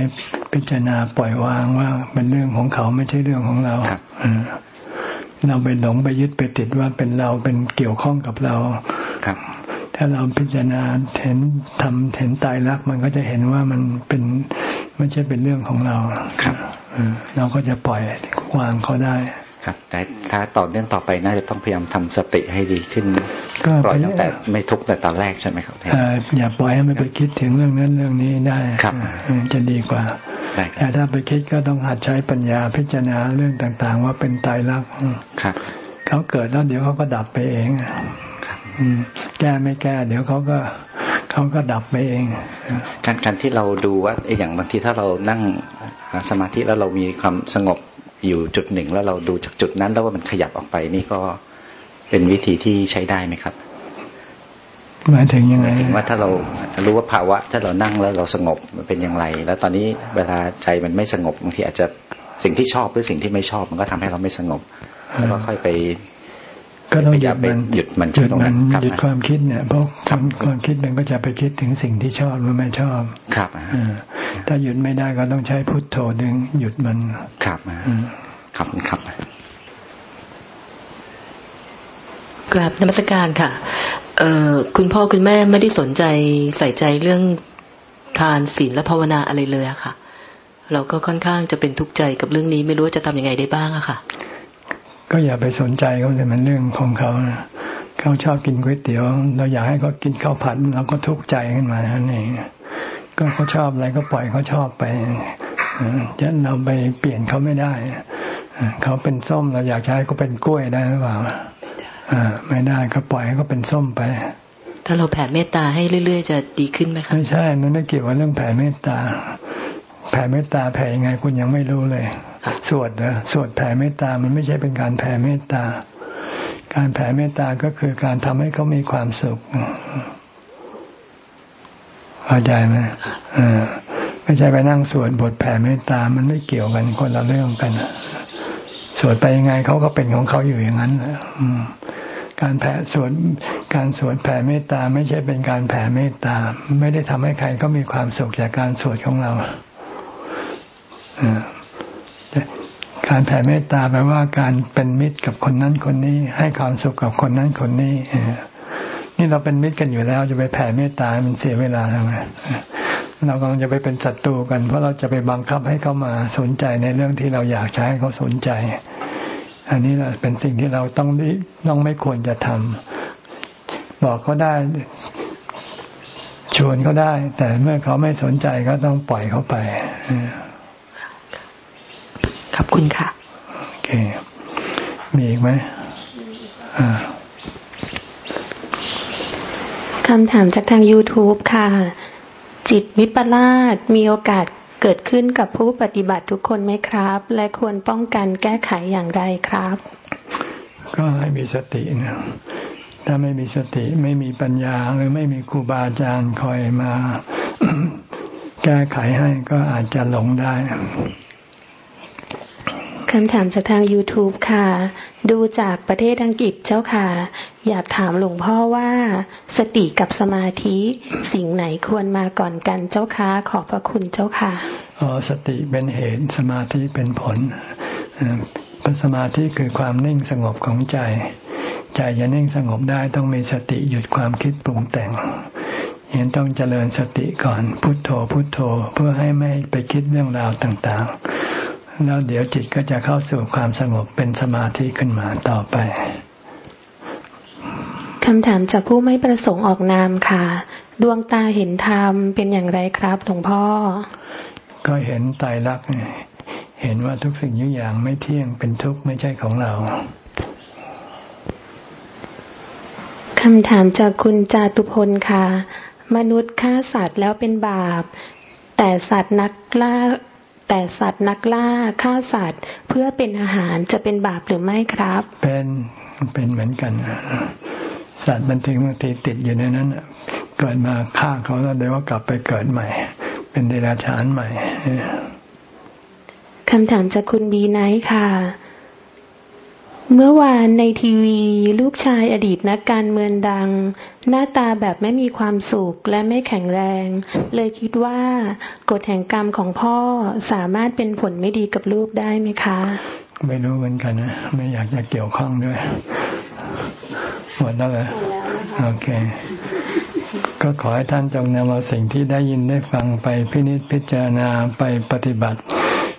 พิจารณาปล่อยวางว่าเป็นเรื่องของเขาไม่ใช่เรื่องของเราครับเราไปหลงไปยึดไปติดว่าเป็นเราเป็นเกี่ยวข้องกับเราครับ ถ้าเราพิจารณาเห็นทำเห็นตายรักมันก็จะเห็นว่ามันเป็น ไม่ใช่เป็นเรื่องของเราครับเราก็จะปล่อยวางเขาได้ครับ แต่ถ้าต่อเนื่องต่อไปน่าจะต้องพยายามทำสติให้ดีขึ้นปล่อยตั้งแต่ไม่ทุกแต่ตอนแรกใช่ไหมครับอย่าปล่อยให้มันไปคิดถึงเรื่องนั้นเรื่องนี้ได้ครับจะดีกว่าแต่ถ้าไปคิดก็ต้องหัดใช้ปัญญาพิจารณาเรื่องต่างๆ ว่าเป็นตายรักครับเขาเกิดแล้วเดี๋ยวเขาก็ดับไปเองแก้ไม่แก้ เดี๋ยวเขาก็ เขาก็ดับไปเอง การการที่เราดูว่าอย่างบางทีถ้าเรานั่งสมาธิแล้วเรามีความสงบอยู่จุดหนึ่ง แล้วเราดูจากจุดนั้น แล้วว่ามันขยับออกไปนี่ก็เป็นวิธีที่ใช้ได้ไหมครับหมายถึงยังไงถึงว่าถ้าเรารู้ว่าภาวะ ถ้าเรานั่งแล้วเราสงบมันเป็นอย่างไร แล้วตอนนี้เวลาใจมันไม่สงบบางทีอาจจะสิ่งที่ชอบหรือสิ่งที่ไม่ชอบมันก็ทำให้เราไม่สงบ แล้วก็ค่อยไป ก็ต้องหยุดมันหยุดมันหยุดมันหยุดความคิดเนี่ยเพราะความความคิดมันก็จะไปคิดถึงสิ่งที่ชอบหรือไม่ชอบครับถ้าหยุดไม่ได้ก็ต้องใช้พุทโธดึงหยุดมันครับครับครับกราบนมัสการค่ะ เอ่อคุณพ่อคุณแม่ไม่ได้สนใจใส่ใจเรื่องทานศีลและภาวนาอะไรเลยอะค่ะ เราก็ค่อนข้างจะเป็นทุกข์ใจกับเรื่องนี้ไม่รู้จะทำยังไงได้บ้างอะค่ะ ก็อย่าไปสนใจเขาเลยมันเรื่องของเขาเขาชอบกินก๋วยเตี๋ยว เราอยากให้เขากินข้าวผัดเราก็ทุกข์ใจขึ้นมานั่นเองก็เขาชอบอะไรก็ปล่อยเขาชอบไปจะเราไปเปลี่ยนเขาไม่ได้เขาเป็นส้มเราอยากใช้เขาเป็นกล้วยได้หรือเปล่าไม่ได้ก็ปล่อยให้เขาเป็นส้มไป ถ้าเราแผ่เมตตาให้เรื่อย ๆ จะดีขึ้นไหมคะไม่ใช่ มันไม่เกี่ยวกับเรื่องแผ่เมตตา แผ่เมตตาแผ่ยังไงคุณยังไม่รู้เลย สวดเหรอสวดแผ่เมตตามันไม่ใช่เป็นการแผ่เมตตา การแผ่เมตตาก็คือการทำให้เขามีความสุขเข้าใจไหมอ่าไม่ใช่ไปนั่งสวดบทแผ่เมตตา มันไม่เกี่ยวกันคนละเรื่องกันสวดไปยังไงเขาก็เป็นของเขาอยู่อย่างนั้นการแผ่สวดการสวดแผ่เมตตา ไม่ใช่เป็นการแผ่เมตตา ไม่ได้ทำให้ใครก็มีความสุขจากการสวดของเรา การแผ่เมตตาแปลว่าการเป็นมิตรกับคนนั้นคนนี้ ให้ความสุขกับคนนั้นคนนี้นี่เราเป็นมิตรกันอยู่แล้ว จะไปแผ่เมตตามันเสียเวลาทำไมเรากำลังจะไปเป็นศัตรูกันเพราะเราจะไปบังคับให้เขามาสนใจในเรื่องที่เราอยากใช้ให้เขาสนใจ อันนี้แหละเป็นสิ่งที่เราต้องต้องไม่ควรจะทำบอกเขาได้ชวนเขาได้ แต่เมื่อเขาไม่สนใจก็ต้องปล่อยเขาไป ขอบคุณค่ะ โอเค มีอีกไหมคำถามจากทาง YouTube ค่ะ จิตวิปลาสมีโอกาสเกิดขึ้นกับผู้ปฏิบัติทุกคนไหมครับ และควรป้องกันแก้ไขอย่างไรครับ ก็ให้มีสตินะถ้าไม่มีสติไม่มีปัญญาหรือไม่มีครูบาอาจารย์คอยมา แก้ไขให้ก็อาจจะหลงได้ คำถามจากทาง YouTube ค่ะ ดูจากประเทศอังกฤษเจ้าค่ะ อยากถามหลวงพ่อว่า สติกับสมาธิสิ่งไหนควรมาก่อนกันเจ้าค่ะขอบพระคุณเจ้าค่ะอ๋อสติเป็นเหตุสมาธิเป็นผลสมาธิคือความนิ่งสงบของใจ ใจจะนิ่งสงบได้ต้องมีสติหยุดความคิดปรุงแต่งเห็นต้องเจริญสติก่อนพุโทโธพุโทโธเพื่อให้ไม่ไปคิดเรื่องราวต่างๆ แล้วเดี๋ยวจิตก็จะเข้าสู่ความสงบเป็นสมาธิขึ้นมาต่อไปคำถามจากผู้ไม่ประสงค์ออกนามค่ะ ดวงตาเห็นธรรมเป็นอย่างไรครับหลวงพ่อ ก็เห็นตายรักเห็นว่าทุกสิ่งทุกอย่างไม่เที่ยงเป็นทุกข์ไม่ใช่ของเราคำถามจากคุณจาตุพลค่ะ มนุษย์ฆ่าสัตว์แล้วเป็นบาป แต่สัตว์นักล่า แต่สัตว์นักล่าฆ่าสัตว์ เพื่อเป็นอาหารจะเป็นบาปหรือไม่ครับ เป็นเป็นเหมือนกันสัตว์มันถึงบางทีติดอยู่ในนั้นเกิดมาฆ่าเขาแล้วเดี๋ยวว่ากลับไปเกิดใหม่ เป็นเดรัจฉานใหม่คำถามจากคุณบีไนท์ค่ะ เมื่อวานในทีวีลูกชายอดีตนักการเมืองดัง หน้าตาแบบไม่มีความสุขและไม่แข็งแรง เลยคิดว่ากฎแห่งกรรมของพ่อสามารถเป็นผลไม่ดีกับลูกได้ไหมคะ ไม่รู้เหมือนกันนะ ไม่อยากจะเกี่ยวข้องด้วยหมดแล้วเหรอโอเค ก็ขอให้ท่านจงนำเอาสิ่งที่ได้ยินได้ฟังไปพินิจพิจารณาไปปฏิบัติ